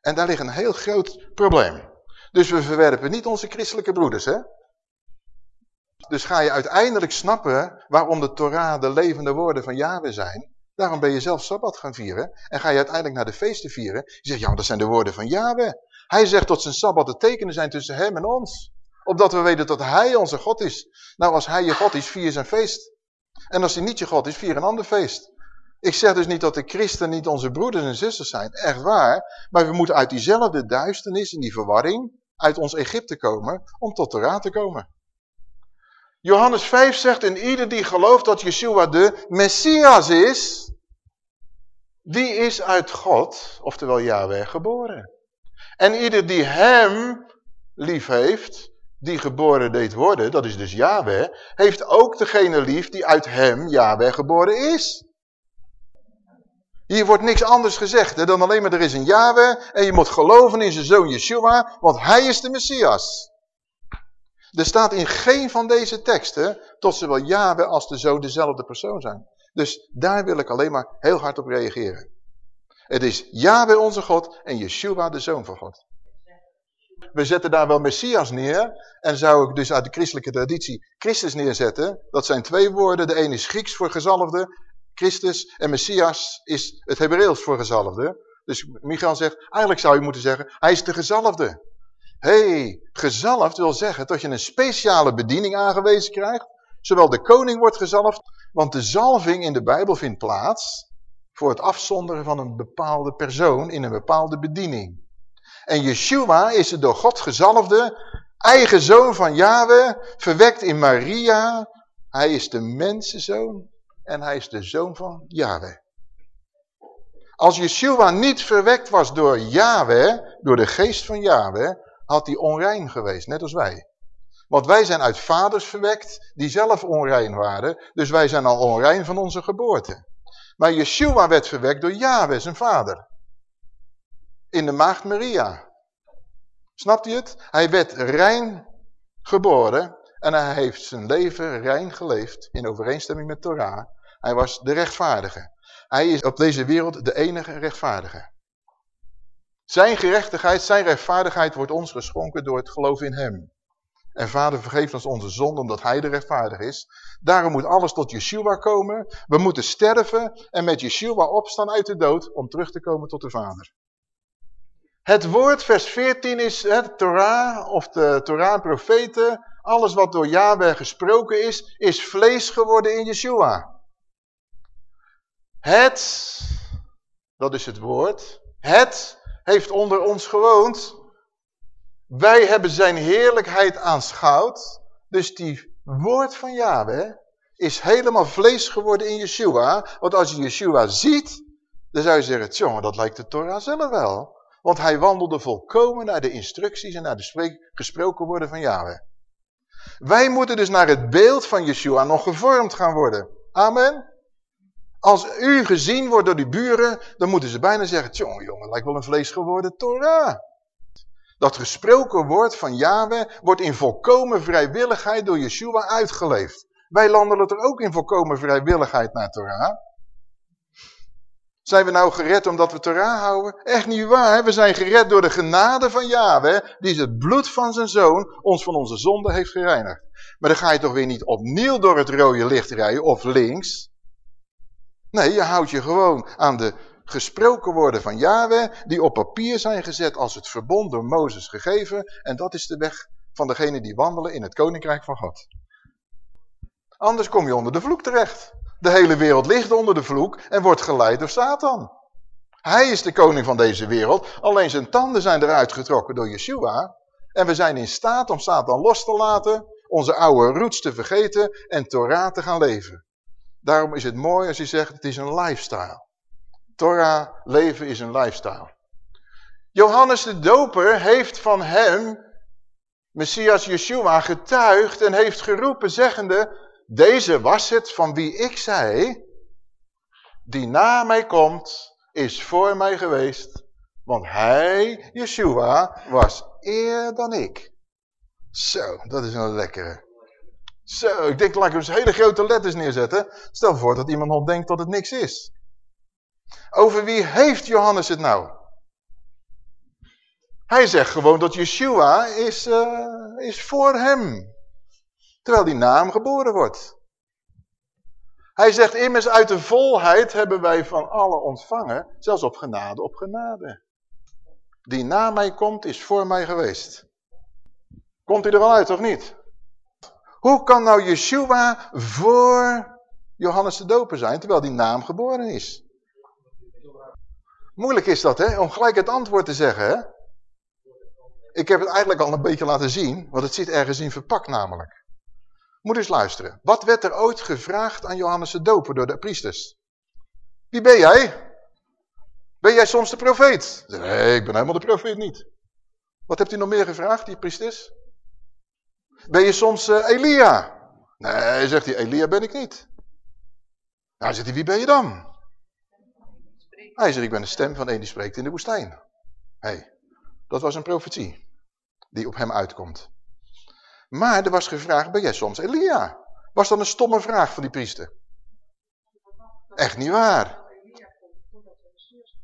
En daar ligt een heel groot probleem. Dus we verwerpen niet onze christelijke broeders, hè? Dus ga je uiteindelijk snappen waarom de Torah de levende woorden van Yahweh zijn. Daarom ben je zelf Sabbat gaan vieren. En ga je uiteindelijk naar de feesten vieren. Je zegt, ja, dat zijn de woorden van Yahweh. Hij zegt dat zijn Sabbat de tekenen zijn tussen hem en ons. Opdat we weten dat hij onze God is. Nou, als hij je God is, vier zijn feest. En als hij niet je God is, vier een ander feest. Ik zeg dus niet dat de christen niet onze broeders en zusters zijn, echt waar. Maar we moeten uit diezelfde duisternis en die verwarring, uit ons Egypte komen, om tot de raad te komen. Johannes 5 zegt, en ieder die gelooft dat Yeshua de Messias is, die is uit God, oftewel Yahweh, geboren. En ieder die hem lief heeft, die geboren deed worden, dat is dus Yahweh, heeft ook degene lief die uit hem, Yahweh, geboren is. Hier wordt niks anders gezegd dan alleen maar er is een Yahweh en je moet geloven in zijn zoon Yeshua, want hij is de Messias. Er staat in geen van deze teksten tot zowel Yahweh als de zoon dezelfde persoon zijn. Dus daar wil ik alleen maar heel hard op reageren. Het is Yahweh onze God en Yeshua de zoon van God. We zetten daar wel Messias neer en zou ik dus uit de christelijke traditie Christus neerzetten. Dat zijn twee woorden, de ene is Grieks voor gezalfde Christus en Messias is het Hebreeuws voor gezalfde. Dus Michael zegt, eigenlijk zou je moeten zeggen, hij is de gezalfde. hey, gezalfd wil zeggen dat je een speciale bediening aangewezen krijgt. Zowel de koning wordt gezalfd, want de zalving in de Bijbel vindt plaats voor het afzonderen van een bepaalde persoon in een bepaalde bediening. En Yeshua is de door God gezalfde, eigen zoon van Yahweh, verwekt in Maria. Hij is de mensenzoon en hij is de zoon van Yahweh. Als Yeshua niet verwekt was door Yahweh, door de geest van Yahweh, had hij onrein geweest, net als wij. Want wij zijn uit vaders verwekt die zelf onrein waren. Dus wij zijn al onrein van onze geboorte. Maar Yeshua werd verwekt door Yahweh, zijn vader. In de maagd Maria. Snapt u het? Hij werd rein geboren en hij heeft zijn leven rein geleefd in overeenstemming met Torah. Hij was de rechtvaardige. Hij is op deze wereld de enige rechtvaardige. Zijn gerechtigheid, zijn rechtvaardigheid wordt ons geschonken door het geloof in hem. En vader vergeeft ons onze zonde omdat hij de rechtvaardig is. Daarom moet alles tot Yeshua komen. We moeten sterven en met Yeshua opstaan uit de dood om terug te komen tot de vader. Het woord, vers 14, is het Torah of de Torah en profeten. Alles wat door Yahweh gesproken is, is vlees geworden in Yeshua. Het, dat is het woord, het heeft onder ons gewoond. Wij hebben zijn heerlijkheid aanschouwd. Dus die woord van Yahweh is helemaal vlees geworden in Yeshua. Want als je Yeshua ziet, dan zou je zeggen, jongen, dat lijkt de Torah zelf wel. Want hij wandelde volkomen naar de instructies en naar de gesproken woorden van Yahweh. Wij moeten dus naar het beeld van Yeshua nog gevormd gaan worden. Amen. Als u gezien wordt door die buren, dan moeten ze bijna zeggen, jongen, jongen, lijkt wel een vlees geworden Torah. Dat gesproken woord van Yahweh wordt in volkomen vrijwilligheid door Yeshua uitgeleefd. Wij landen er ook in volkomen vrijwilligheid naar Torah. Zijn we nou gered omdat we Torah houden? Echt niet waar. We zijn gered door de genade van Yahweh, die het bloed van zijn zoon ons van onze zonde heeft gereinigd. Maar dan ga je toch weer niet opnieuw door het rode licht rijden of links. Nee, je houdt je gewoon aan de gesproken woorden van Yahweh, die op papier zijn gezet als het verbond door Mozes gegeven. En dat is de weg van degene die wandelen in het koninkrijk van God. Anders kom je onder de vloek terecht. De hele wereld ligt onder de vloek en wordt geleid door Satan. Hij is de koning van deze wereld, alleen zijn tanden zijn eruit getrokken door Yeshua. En we zijn in staat om Satan los te laten, onze oude roots te vergeten en Torah te gaan leven. Daarom is het mooi als je zegt, het is een lifestyle. Torah leven is een lifestyle. Johannes de Doper heeft van hem, Messias Yeshua, getuigd en heeft geroepen zeggende, deze was het van wie ik zei, die na mij komt, is voor mij geweest, want hij, Yeshua, was eer dan ik. Zo, dat is een lekkere. Zo, ik denk, laat ik eens hele grote letters neerzetten. Stel voor dat iemand nog denkt dat het niks is. Over wie heeft Johannes het nou? Hij zegt gewoon dat Yeshua is, uh, is voor hem. Terwijl die naam geboren wordt. Hij zegt immers uit de volheid hebben wij van alle ontvangen, zelfs op genade op genade. Die na mij komt is voor mij geweest. Komt hij er wel uit of niet? Hoe kan nou Yeshua voor Johannes de Doper zijn, terwijl die naam geboren is? Moeilijk is dat, hè? Om gelijk het antwoord te zeggen, hè? Ik heb het eigenlijk al een beetje laten zien, want het zit ergens in verpakt namelijk. Moet eens luisteren. Wat werd er ooit gevraagd aan Johannes de Doper door de priesters? Wie ben jij? Ben jij soms de profeet? Nee, ik ben helemaal de profeet niet. Wat hebt u nog meer gevraagd, die priesters? Ben je soms uh, Elia? Nee, zegt hij, Elia ben ik niet. Nou, zegt hij, wie ben je dan? Hij zegt, ik ben de stem van een die spreekt in de woestijn. Hey, dat was een profetie die op hem uitkomt. Maar er was gevraagd, ben jij soms Elia? Was dat een stomme vraag van die priester? Echt niet waar.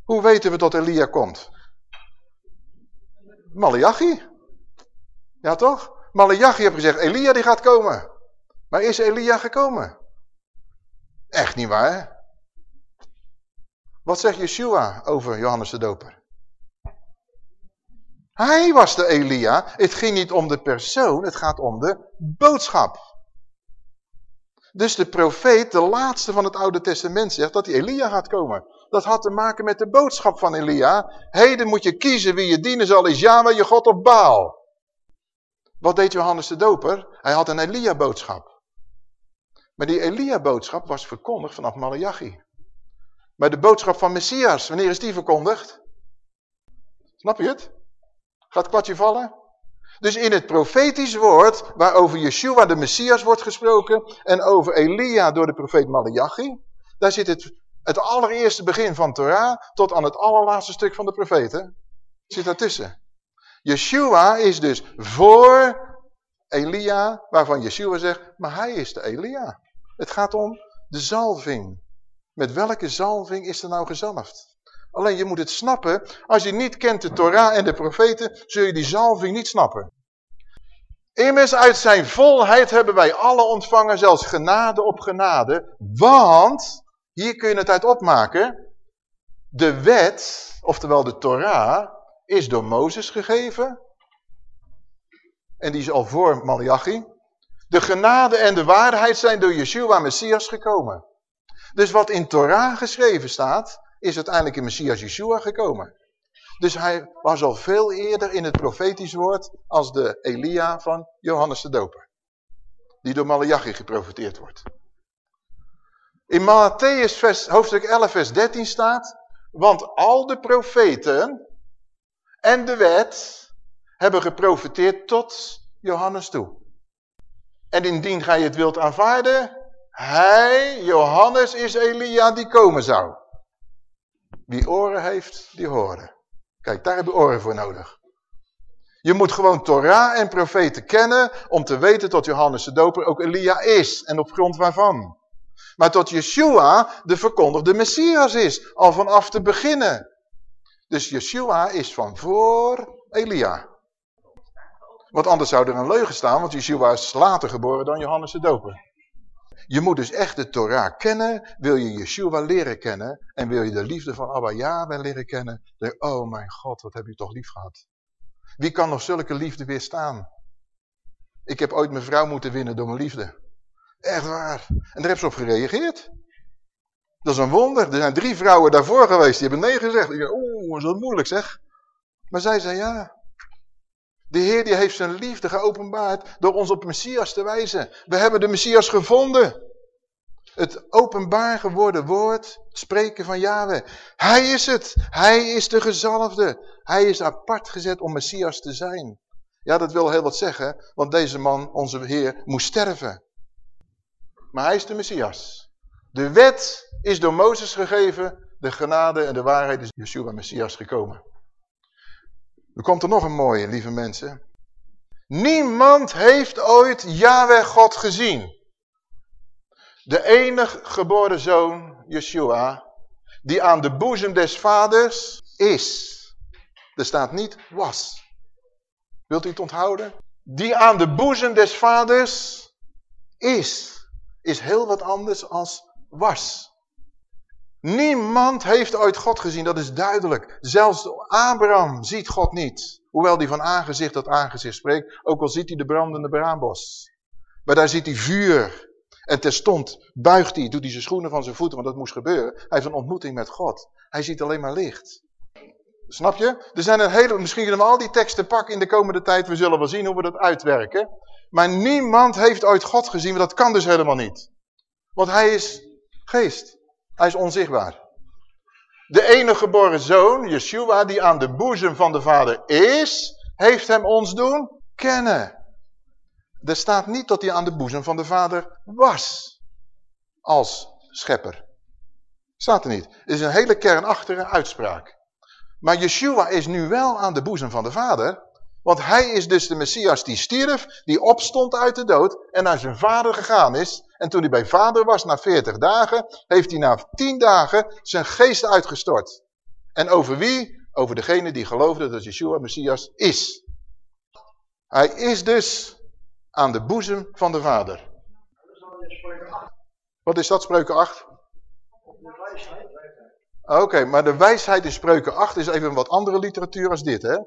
Hoe weten we dat Elia komt? Malachi. Ja toch? Malachi heeft gezegd, Elia die gaat komen. Maar is Elia gekomen? Echt niet waar. Wat zegt Yeshua over Johannes de Doper? Hij was de Elia. Het ging niet om de persoon, het gaat om de boodschap. Dus de profeet, de laatste van het Oude Testament, zegt dat die Elia gaat komen. Dat had te maken met de boodschap van Elia. Heden moet je kiezen wie je dienen zal, is Yahweh je God of Baal. Wat deed Johannes de Doper? Hij had een Elia-boodschap. Maar die Elia-boodschap was verkondigd vanaf Malachi. Maar de boodschap van Messias, wanneer is die verkondigd? Snap je het? Gaat kwartje vallen? Dus in het profetisch woord, waarover Yeshua de Messias wordt gesproken, en over Elia door de profeet Malachi, daar zit het, het allereerste begin van Torah tot aan het allerlaatste stuk van de profeten. Zit daartussen. Yeshua is dus voor Elia, waarvan Yeshua zegt, maar hij is de Elia. Het gaat om de zalving. Met welke zalving is er nou gezalfd? Alleen je moet het snappen. Als je niet kent de Torah en de profeten, zul je die zalving niet snappen. Immers uit zijn volheid hebben wij alle ontvangen, zelfs genade op genade. Want, hier kun je het uit opmaken, de wet, oftewel de Torah, is door Mozes gegeven. En die is al voor Malachi. De genade en de waarheid zijn door Yeshua Messias gekomen. Dus wat in Torah geschreven staat, is uiteindelijk in Messias Yeshua gekomen. Dus hij was al veel eerder in het profetisch woord als de Elia van Johannes de Doper. Die door Malachi geprofiteerd wordt. In Matthäus hoofdstuk 11 vers 13 staat, want al de profeten en de wet hebben geprofiteerd tot Johannes toe. En indien gij het wilt aanvaarden, hij, Johannes, is Elia die komen zou. Wie oren heeft, die horen. Kijk, daar heb je oren voor nodig. Je moet gewoon Torah en profeten kennen om te weten dat Johannes de Doper ook Elia is en op grond waarvan. Maar tot Yeshua de verkondigde Messias is, al vanaf te beginnen. Dus Yeshua is van voor Elia. Want anders zou er een leugen staan, want Yeshua is later geboren dan Johannes de Doper. Je moet dus echt de Torah kennen, wil je Yeshua leren kennen en wil je de liefde van Abba Yahweh leren kennen. Dan oh mijn God, wat heb je toch lief gehad. Wie kan nog zulke liefde weerstaan? Ik heb ooit mijn vrouw moeten winnen door mijn liefde. Echt waar. En daar heeft ze op gereageerd. Dat is een wonder. Er zijn drie vrouwen daarvoor geweest, die hebben nee gezegd. Oeh, is dat moeilijk zeg. Maar zij zei ja. De Heer die heeft zijn liefde geopenbaard door ons op Messias te wijzen. We hebben de Messias gevonden. Het openbaar geworden woord, spreken van Yahweh. Hij is het. Hij is de gezalfde. Hij is apart gezet om Messias te zijn. Ja, dat wil heel wat zeggen, want deze man, onze Heer, moest sterven. Maar hij is de Messias. De wet is door Mozes gegeven, de genade en de waarheid is Yeshua Messias gekomen. Er komt er nog een mooie, lieve mensen. Niemand heeft ooit Yahweh God gezien. De enige geboren zoon, Yeshua, die aan de boezem des vaders is. Er staat niet was. Wilt u het onthouden? Die aan de boezem des vaders is. Is heel wat anders als was. Niemand heeft ooit God gezien, dat is duidelijk. Zelfs Abraham ziet God niet. Hoewel hij van aangezicht tot aangezicht spreekt, ook al ziet hij de brandende braambos. Maar daar ziet hij vuur. En terstond buigt hij, doet hij zijn schoenen van zijn voeten, want dat moest gebeuren. Hij heeft een ontmoeting met God. Hij ziet alleen maar licht. Snap je? Er zijn een hele, misschien kunnen we al die teksten pakken in de komende tijd. We zullen wel zien hoe we dat uitwerken. Maar niemand heeft ooit God gezien, want dat kan dus helemaal niet. Want hij is geest. Hij is onzichtbaar. De enige geboren zoon, Yeshua, die aan de boezem van de vader is, heeft hem ons doen kennen. Er staat niet dat hij aan de boezem van de vader was. Als schepper. Staat er niet. Het is een hele kernachtige uitspraak. Maar Yeshua is nu wel aan de boezem van de vader. Want hij is dus de Messias die stierf, die opstond uit de dood en naar zijn vader gegaan is. En toen hij bij vader was, na 40 dagen, heeft hij na 10 dagen zijn geest uitgestort. En over wie? Over degene die geloofde dat Yeshua Messias is. Hij is dus aan de boezem van de vader. Wat is dat, spreuken 8? Oké, maar de wijsheid in spreuken 8 is even wat andere literatuur als dit, hè?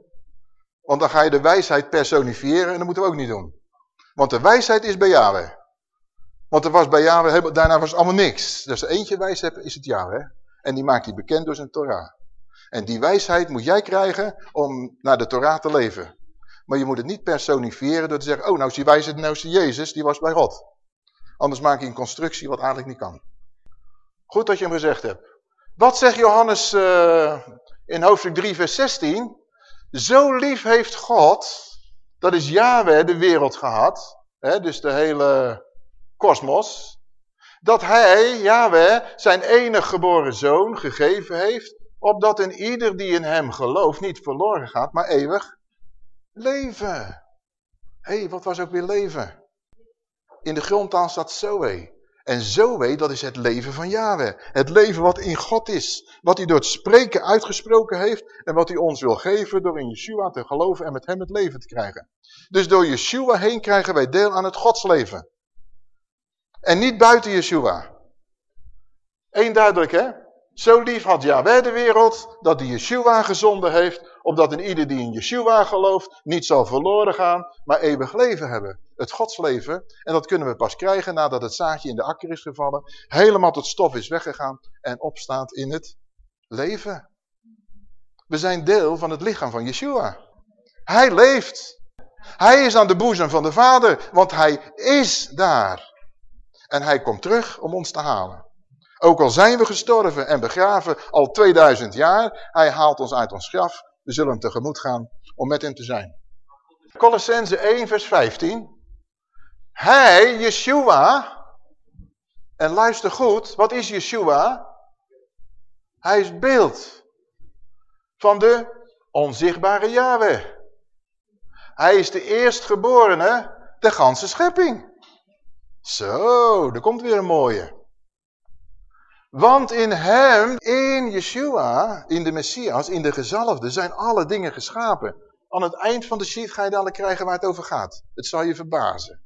Want dan ga je de wijsheid personifiëren en dat moeten we ook niet doen. Want de wijsheid is bij Yahweh. Want er was bij Yahweh, daarna was allemaal niks. Dus eentje wijsheid is het Yahweh. En die maakt hij bekend door zijn Torah. En die wijsheid moet jij krijgen om naar de Torah te leven. Maar je moet het niet personifiëren door te zeggen, oh nou is die wijsheid, nou is Jezus, die was bij God. Anders maak je een constructie wat eigenlijk niet kan. Goed dat je hem gezegd hebt. Wat zegt Johannes uh, in hoofdstuk 3 vers 16? Zo lief heeft God, dat is Yahweh, de wereld gehad. Hè, dus de hele kosmos. Dat hij, Yahweh, zijn enig geboren zoon gegeven heeft. Opdat een ieder die in hem gelooft niet verloren gaat, maar eeuwig leven. Hé, hey, wat was ook weer leven? In de grondtaal staat Zoe. En Zoe, dat is het leven van Yahweh. Het leven wat in God is. Wat hij door het spreken uitgesproken heeft. En wat hij ons wil geven door in Yeshua te geloven en met hem het leven te krijgen. Dus door Yeshua heen krijgen wij deel aan het godsleven. En niet buiten Yeshua. Eén duidelijk hè. Zo lief had Yahweh de wereld dat hij Yeshua gezonden heeft opdat een ieder die in Yeshua gelooft niet zal verloren gaan, maar eeuwig leven hebben. Het godsleven. En dat kunnen we pas krijgen nadat het zaadje in de akker is gevallen, helemaal tot stof is weggegaan en opstaat in het leven. We zijn deel van het lichaam van Yeshua. Hij leeft. Hij is aan de boezem van de Vader, want hij is daar. En hij komt terug om ons te halen. Ook al zijn we gestorven en begraven al 2000 jaar, hij haalt ons uit ons graf we zullen hem tegemoet gaan om met hem te zijn. Colossense 1 vers 15. Hij, Yeshua, en luister goed, wat is Yeshua? Hij is beeld van de onzichtbare Yahweh. Hij is de eerstgeborene de ganse schepping. Zo, er komt weer een mooie. Want in hem, in Yeshua, in de Messias, in de gezalfde, zijn alle dingen geschapen. Aan het eind van de sheet ga je dadelijk krijgen waar het over gaat. Het zal je verbazen.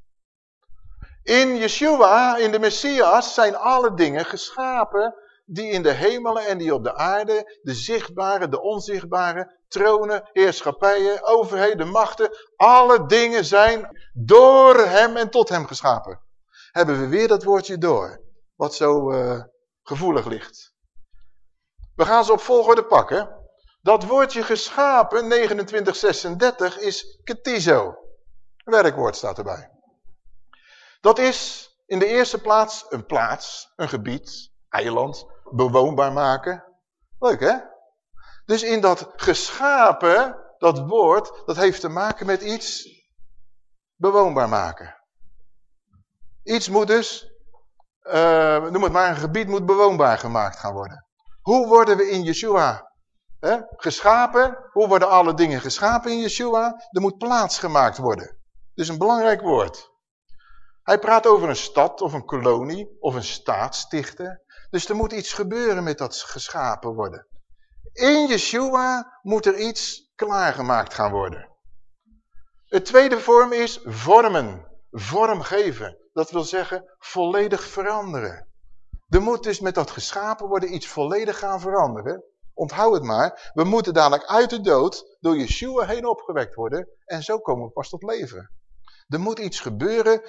In Yeshua, in de Messias, zijn alle dingen geschapen die in de hemelen en die op de aarde, de zichtbare, de onzichtbare, tronen, heerschappijen, overheden, machten, alle dingen zijn door hem en tot hem geschapen. Hebben we weer dat woordje door, wat zo uh, gevoelig ligt. We gaan ze op volgorde pakken. Dat woordje geschapen, 2936, is ketizo. Werkwoord staat erbij. Dat is in de eerste plaats een plaats, een gebied, eiland, bewoonbaar maken. Leuk hè? Dus in dat geschapen, dat woord, dat heeft te maken met iets bewoonbaar maken. Iets moet dus uh, noem het maar, een gebied moet bewoonbaar gemaakt gaan worden. Hoe worden we in Yeshua hè, geschapen? Hoe worden alle dingen geschapen in Yeshua? Er moet plaats gemaakt worden. Dus een belangrijk woord. Hij praat over een stad of een kolonie of een staat stichten. Dus er moet iets gebeuren met dat geschapen worden. In Yeshua moet er iets klaargemaakt gaan worden. Het tweede vorm is vormen, vormgeven. Dat wil zeggen volledig veranderen. Er moet dus met dat geschapen worden iets volledig gaan veranderen. Onthoud het maar, we moeten dadelijk uit de dood door Yeshua heen opgewekt worden. En zo komen we pas tot leven. Er moet iets gebeuren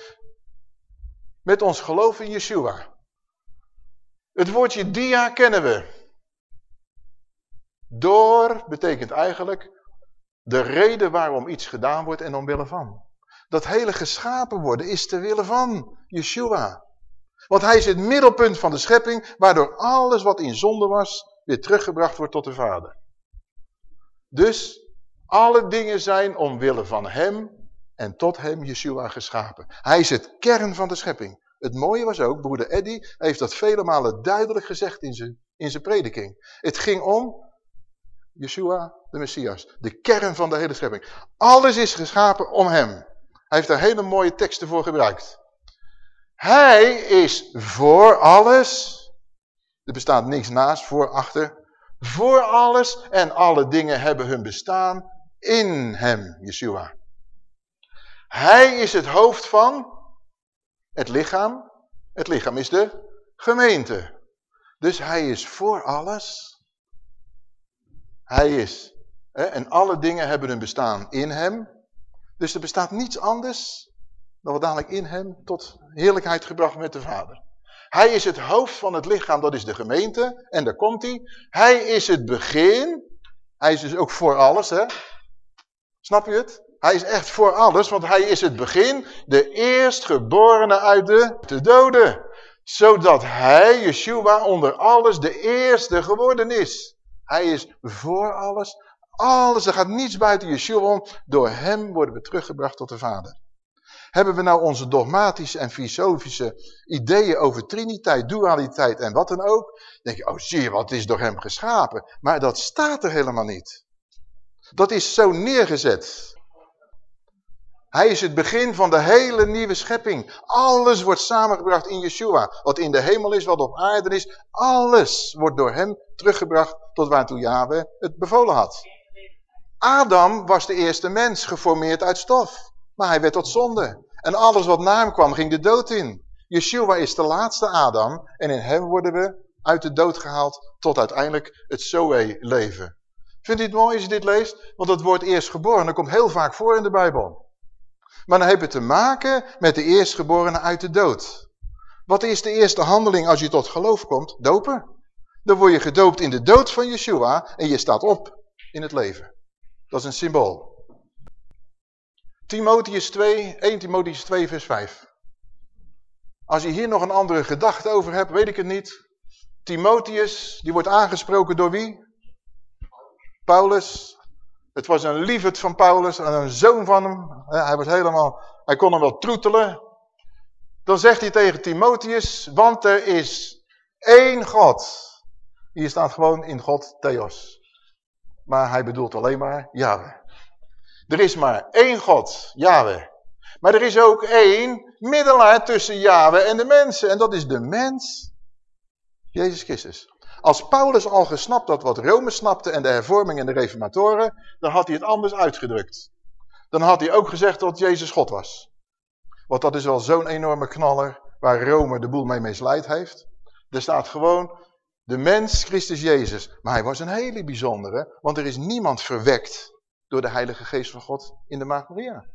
met ons geloof in Yeshua. Het woordje dia kennen we. Door betekent eigenlijk de reden waarom iets gedaan wordt en omwille van. Dat hele geschapen worden is te willen van Yeshua. Want hij is het middelpunt van de schepping, waardoor alles wat in zonde was, weer teruggebracht wordt tot de Vader. Dus alle dingen zijn omwille van hem en tot hem Yeshua geschapen. Hij is het kern van de schepping. Het mooie was ook, broeder Eddy heeft dat vele malen duidelijk gezegd in zijn, in zijn prediking. Het ging om Yeshua, de Messias, de kern van de hele schepping. Alles is geschapen om hem. Hij heeft daar hele mooie teksten voor gebruikt. Hij is voor alles. Er bestaat niks naast, voor, achter. Voor alles en alle dingen hebben hun bestaan in hem, Yeshua. Hij is het hoofd van het lichaam. Het lichaam is de gemeente. Dus hij is voor alles. Hij is. Hè, en alle dingen hebben hun bestaan in hem. Dus er bestaat niets anders dan wat dadelijk in hem tot heerlijkheid gebracht met de Vader. Hij is het hoofd van het lichaam, dat is de gemeente. En daar komt hij. Hij is het begin. Hij is dus ook voor alles, hè. Snap je het? Hij is echt voor alles, want hij is het begin. De eerstgeborene uit de, de doden. Zodat hij, Yeshua, onder alles de eerste geworden is. Hij is voor alles. Alles, er gaat niets buiten Yeshua om. Door hem worden we teruggebracht tot de Vader. Hebben we nou onze dogmatische en filosofische ideeën over triniteit, dualiteit en wat dan ook? Dan denk je, oh zie je, wat is door hem geschapen. Maar dat staat er helemaal niet. Dat is zo neergezet. Hij is het begin van de hele nieuwe schepping. Alles wordt samengebracht in Yeshua. Wat in de hemel is, wat op aarde is. Alles wordt door hem teruggebracht tot waartoe Yahweh het bevolen had. Adam was de eerste mens, geformeerd uit stof. Maar hij werd tot zonde. En alles wat na hem kwam, ging de dood in. Yeshua is de laatste Adam. En in hem worden we uit de dood gehaald tot uiteindelijk het Zoe-leven. Vindt u het mooi als je dit leest? Want het woord eerstgeboren, komt heel vaak voor in de Bijbel. Maar dan heb je te maken met de eerstgeborene uit de dood. Wat is de eerste handeling als je tot geloof komt? Dopen. Dan word je gedoopt in de dood van Yeshua en je staat op in het leven. Dat is een symbool. Timotheus 2, 1 Timotheus 2 vers 5. Als je hier nog een andere gedachte over hebt, weet ik het niet. Timotheus, die wordt aangesproken door wie? Paulus. Het was een liefheid van Paulus en een zoon van hem. Hij was helemaal, hij kon hem wel troetelen. Dan zegt hij tegen Timotheus, want er is één God. Hier staat gewoon in God Theos. Maar hij bedoelt alleen maar Yahweh. Er is maar één God, Yahweh. Maar er is ook één middelaar tussen Yahweh en de mensen. En dat is de mens, Jezus Christus. Als Paulus al gesnapt had wat Rome snapte en de hervorming en de reformatoren, dan had hij het anders uitgedrukt. Dan had hij ook gezegd dat Jezus God was. Want dat is wel zo'n enorme knaller waar Rome de boel mee misleid heeft. Er staat gewoon de mens Christus Jezus. Maar hij was een hele bijzondere, want er is niemand verwekt door de Heilige Geest van God in de Maagd Maria.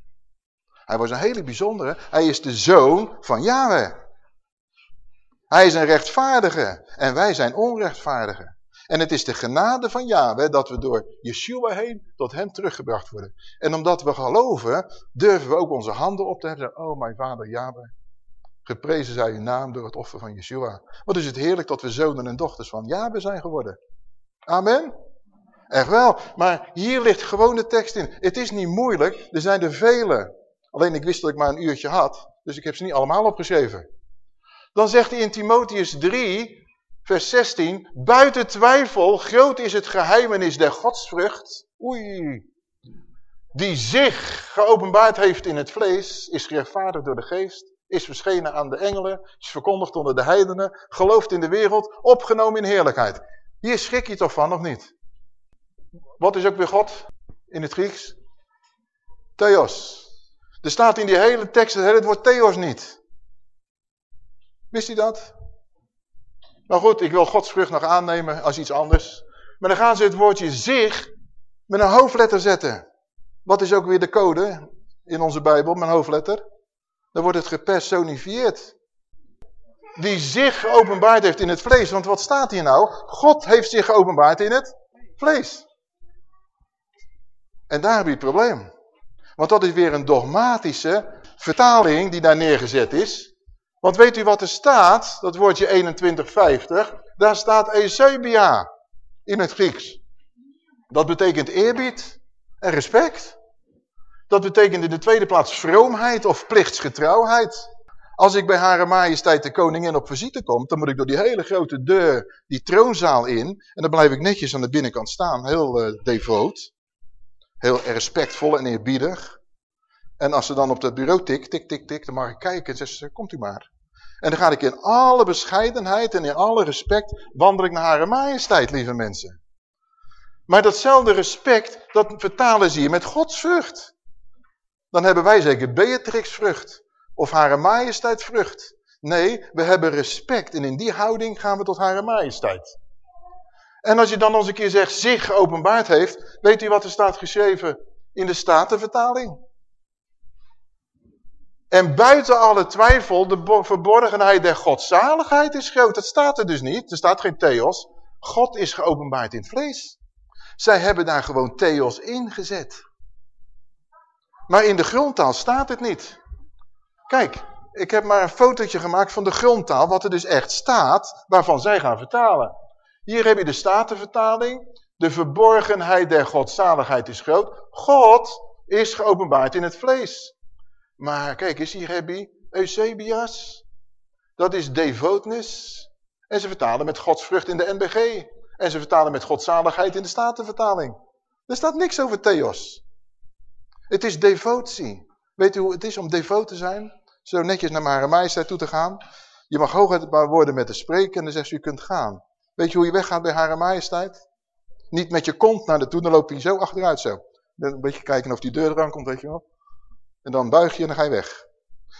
Hij was een hele bijzondere. Hij is de zoon van Yahweh. Hij is een rechtvaardige en wij zijn onrechtvaardigen. En het is de genade van Yahweh dat we door Yeshua heen tot hem teruggebracht worden. En omdat we geloven, durven we ook onze handen op te hebben. Oh, mijn vader Yahweh, geprezen zij uw naam door het offer van Yeshua. Wat is het heerlijk dat we zonen en dochters van Yahweh zijn geworden. Amen. Echt wel. Maar hier ligt gewoon de tekst in. Het is niet moeilijk. Er zijn er vele. Alleen ik wist dat ik maar een uurtje had. Dus ik heb ze niet allemaal opgeschreven. Dan zegt hij in Timotheus 3, vers 16. Buiten twijfel, groot is het geheimenis der godsvrucht. Oei. Die zich geopenbaard heeft in het vlees, is gerechtvaardigd door de geest, is verschenen aan de engelen, is verkondigd onder de heidenen, gelooft in de wereld, opgenomen in heerlijkheid. Hier schrik je toch van, of niet? Wat is ook weer God in het Grieks? Theos. Er staat in die hele tekst het woord theos niet. Wist u dat? Nou goed, ik wil Gods vrucht nog aannemen als iets anders. Maar dan gaan ze het woordje zich met een hoofdletter zetten. Wat is ook weer de code in onze Bijbel met een hoofdletter? Dan wordt het gepersonifieerd. Die zich geopenbaard heeft in het vlees. Want wat staat hier nou? God heeft zich geopenbaard in het vlees. En daar heb je het probleem. Want dat is weer een dogmatische vertaling die daar neergezet is. Want weet u wat er staat? Dat woordje 2150. Daar staat Eusebia in het Grieks. Dat betekent eerbied en respect. Dat betekent in de tweede plaats vroomheid of plichtsgetrouwheid. Als ik bij Hare Majesteit de Koningin op visite kom, dan moet ik door die hele grote deur, die troonzaal in. En dan blijf ik netjes aan de binnenkant staan, heel uh, devoot. Heel respectvol en eerbiedig. En als ze dan op het bureau tik, tik, tik, tik, dan mag ik kijken en zeggen ze, komt u maar. En dan ga ik in alle bescheidenheid en in alle respect wandel ik naar Hare Majesteit, lieve mensen. Maar datzelfde respect, dat vertalen ze hier met Gods vrucht. Dan hebben wij zeker Beatrix vrucht of Hare Majesteit vrucht. Nee, we hebben respect en in die houding gaan we tot Hare Majesteit. En als je dan nog een keer zegt zich geopenbaard heeft, weet u wat er staat geschreven in de Statenvertaling? En buiten alle twijfel, de verborgenheid der godzaligheid is groot. Dat staat er dus niet. Er staat geen theos. God is geopenbaard in het vlees. Zij hebben daar gewoon theos ingezet. Maar in de grondtaal staat het niet. Kijk, ik heb maar een fotootje gemaakt van de grondtaal, wat er dus echt staat, waarvan zij gaan vertalen. Hier heb je de Statenvertaling. De verborgenheid der godzaligheid is groot. God is geopenbaard in het vlees. Maar kijk eens, hier heb je Eusebias. Dat is devoutness. En ze vertalen met Gods vrucht in de NBG. En ze vertalen met godzaligheid in de Statenvertaling. Er staat niks over theos. Het is devotie. Weet u hoe het is om devoot te zijn? Zo netjes naar Hare Majesteit toe te gaan. Je mag hooguit een woorden met haar spreken en dan zegt ze, u kunt gaan. Weet je hoe je weggaat bij Hare Majesteit? Niet met je kont naar de toe, dan loop je zo achteruit zo. Een beetje kijken of die deur eraan komt, weet je wel. En dan buig je en dan ga je weg.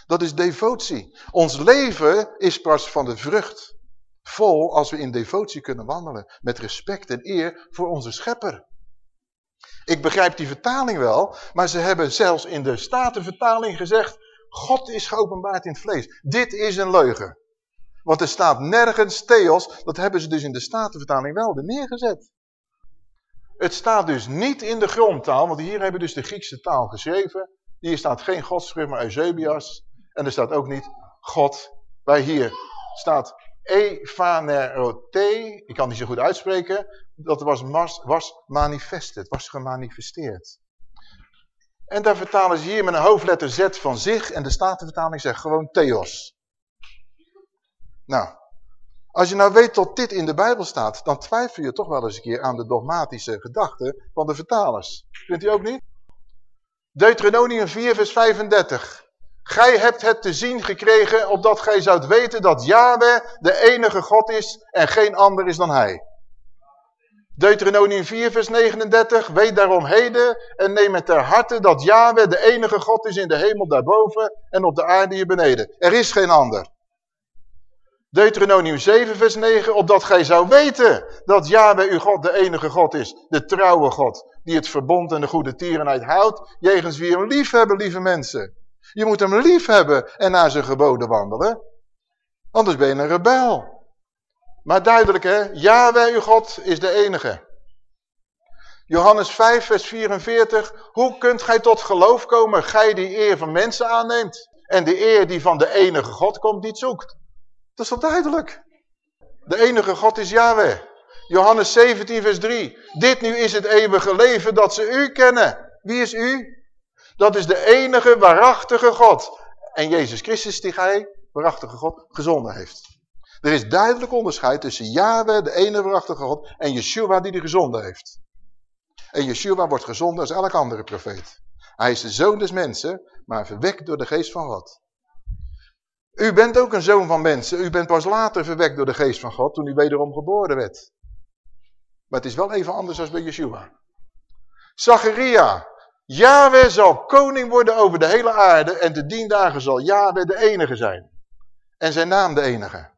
Dat is devotie. Ons leven is pas van de vrucht vol als we in devotie kunnen wandelen. Met respect en eer voor onze schepper. Ik begrijp die vertaling wel, maar ze hebben zelfs in de Statenvertaling gezegd, God is geopenbaard in het vlees. Dit is een leugen. Want er staat nergens theos, dat hebben ze dus in de Statenvertaling wel er neergezet. Het staat dus niet in de grondtaal, want hier hebben dus de Griekse taal geschreven. Hier staat geen godsschrift, maar Eusebias. En er staat ook niet God. Bij hier staat Evanerote, ik kan niet zo goed uitspreken, dat was, was manifested, was gemanifesteerd. En daar vertalen ze hier met een hoofdletter Z van zich en de Statenvertaling zegt gewoon Theos. Nou, als je nou weet dat dit in de Bijbel staat, dan twijfel je toch wel eens een keer aan de dogmatische gedachten van de vertalers. Vindt u ook niet? Deuteronomium 4 vers 35. Gij hebt het te zien gekregen, opdat gij zoudt weten dat Yahweh de enige God is en geen ander is dan hij. Deuteronomium 4 vers 39, weet daarom heden en neem het ter harte dat Yahweh de enige God is in de hemel daarboven en op de aarde hier beneden. Er is geen ander. Deuteronomium 7 vers 9, opdat gij zou weten dat Yahweh uw God de enige God is, de trouwe God, die het verbond en de goede tierenheid houdt, jegens wie hem lief hebben, lieve mensen. Je moet hem lief hebben en naar zijn geboden wandelen. Anders ben je een rebel. Maar duidelijk hè, Yahweh uw God is de enige. Johannes 5 vers 44, hoe kunt gij tot geloof komen, gij die eer van mensen aanneemt en de eer die van de enige God komt niet zoekt. Dat is toch duidelijk? De enige God is Yahweh. Johannes 17 vers 3, dit nu is het eeuwige leven dat ze u kennen. Wie is u? Dat is de enige waarachtige God. En Jezus Christus die hij, waarachtige God, gezonden heeft. Er is duidelijk onderscheid tussen Yahweh, de ene waarachtige God, en Yeshua die de gezonden heeft. En Yeshua wordt gezonden als elk andere profeet. Hij is de zoon des mensen, maar verwekt door de geest van God. U bent ook een zoon van mensen. U bent pas later verwekt door de geest van God, toen u wederom geboren werd. Maar het is wel even anders als bij Yeshua. Zacharia, Yahweh zal koning worden over de hele aarde en te dien dagen zal Yahweh de enige zijn. En zijn naam de enige.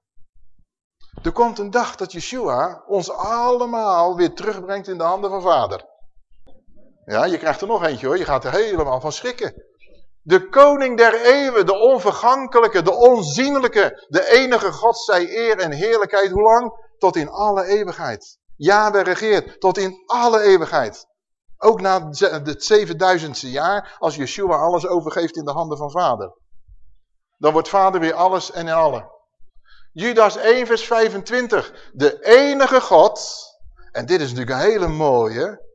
Er komt een dag dat Yeshua ons allemaal weer terugbrengt in de handen van vader. Ja, je krijgt er nog eentje hoor, je gaat er helemaal van schrikken. De koning der eeuwen, de onvergankelijke, de onzienlijke, de enige God zij eer en heerlijkheid, hoe lang? Tot in alle eeuwigheid. Yahweh regeert tot in alle eeuwigheid. Ook na het 7000ste jaar, als Yeshua alles overgeeft in de handen van vader. Dan wordt vader weer alles en in alle. Judas 1 vers 25. De enige God, en dit is natuurlijk een hele mooie.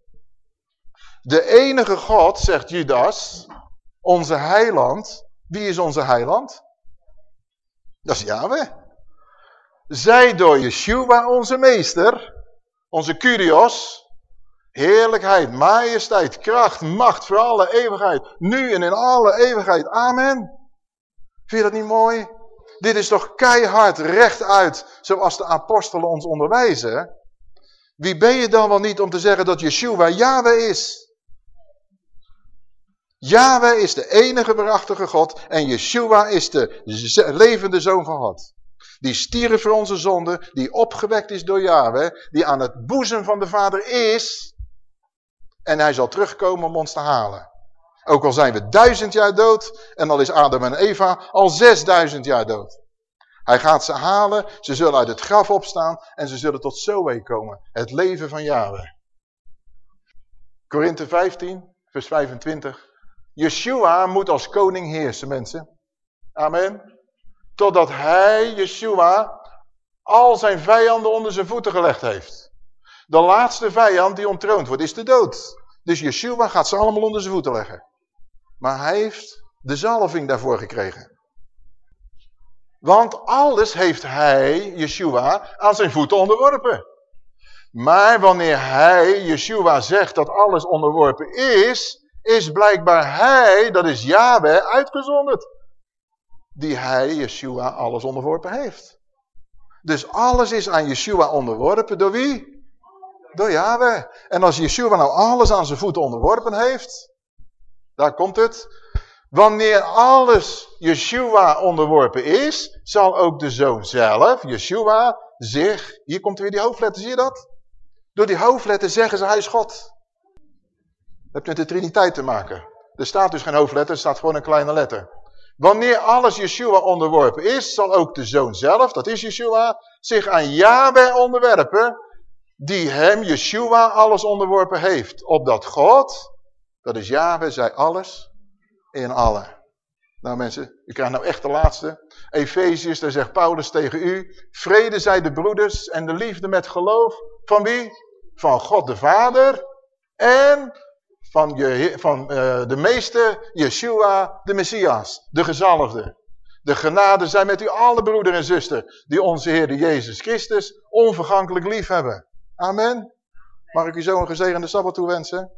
De enige God, zegt Judas, onze heiland. Wie is onze heiland? Dat is Yahweh. Zij door Yeshua, onze meester, onze Curios, Heerlijkheid, majesteit, kracht, macht voor alle eeuwigheid. Nu en in alle eeuwigheid. Amen. Vind je dat niet mooi? Dit is toch keihard rechtuit, zoals de apostelen ons onderwijzen. Wie ben je dan wel niet om te zeggen dat Yeshua Yahweh is? Yahweh is de enige waarachtige God en Yeshua is de levende Zoon van God. Die stierf voor onze zonde, die opgewekt is door Yahweh, die aan het boezem van de Vader is en hij zal terugkomen om ons te halen. Ook al zijn we duizend jaar dood en al is Adam en Eva al zesduizend jaar dood. Hij gaat ze halen, ze zullen uit het graf opstaan en ze zullen tot Zoe komen. Het leven van Yahweh. Korinthe 15, vers 25. Yeshua moet als koning heersen, mensen. Amen. Totdat hij, Yeshua, al zijn vijanden onder zijn voeten gelegd heeft. De laatste vijand die ontroond wordt is de dood. Dus Yeshua gaat ze allemaal onder zijn voeten leggen. Maar hij heeft de zalving daarvoor gekregen. Want alles heeft hij, Yeshua, aan zijn voeten onderworpen. Maar wanneer hij, Yeshua, zegt dat alles onderworpen is, is blijkbaar hij, dat is Yahweh, uitgezonderd. Die hij, Yeshua, alles onderworpen heeft. Dus alles is aan Yeshua onderworpen. Door wie? Door Yahweh. En als Yeshua nou alles aan zijn voeten onderworpen heeft, daar komt het. Wanneer alles Yeshua onderworpen is, zal ook de zoon zelf, Yeshua, zich, hier komt weer die hoofdletter, zie je dat? Door die hoofdletter zeggen ze hij is God. Dat heeft met de Triniteit te maken. Er staat dus geen hoofdletter, er staat gewoon een kleine letter. Wanneer alles Yeshua onderworpen is, zal ook de zoon zelf, dat is Yeshua, zich aan Yahweh onderwerpen, die hem, Yeshua, alles onderworpen heeft. Opdat God, dat is Yahweh, zij alles in alle. Nou mensen, u krijgt nou echt de laatste. Efeziërs, daar zegt Paulus tegen u, vrede zij de broeders en de liefde met geloof. Van wie? Van God de Vader en van, je, van uh, de meester, Yeshua, de Messias, de gezalfde. De genade zijn met u alle broeder en zuster, die onze Heer Jezus Christus onvergankelijk lief hebben. Amen. Mag ik u zo een gezegende Sabbat toewensen?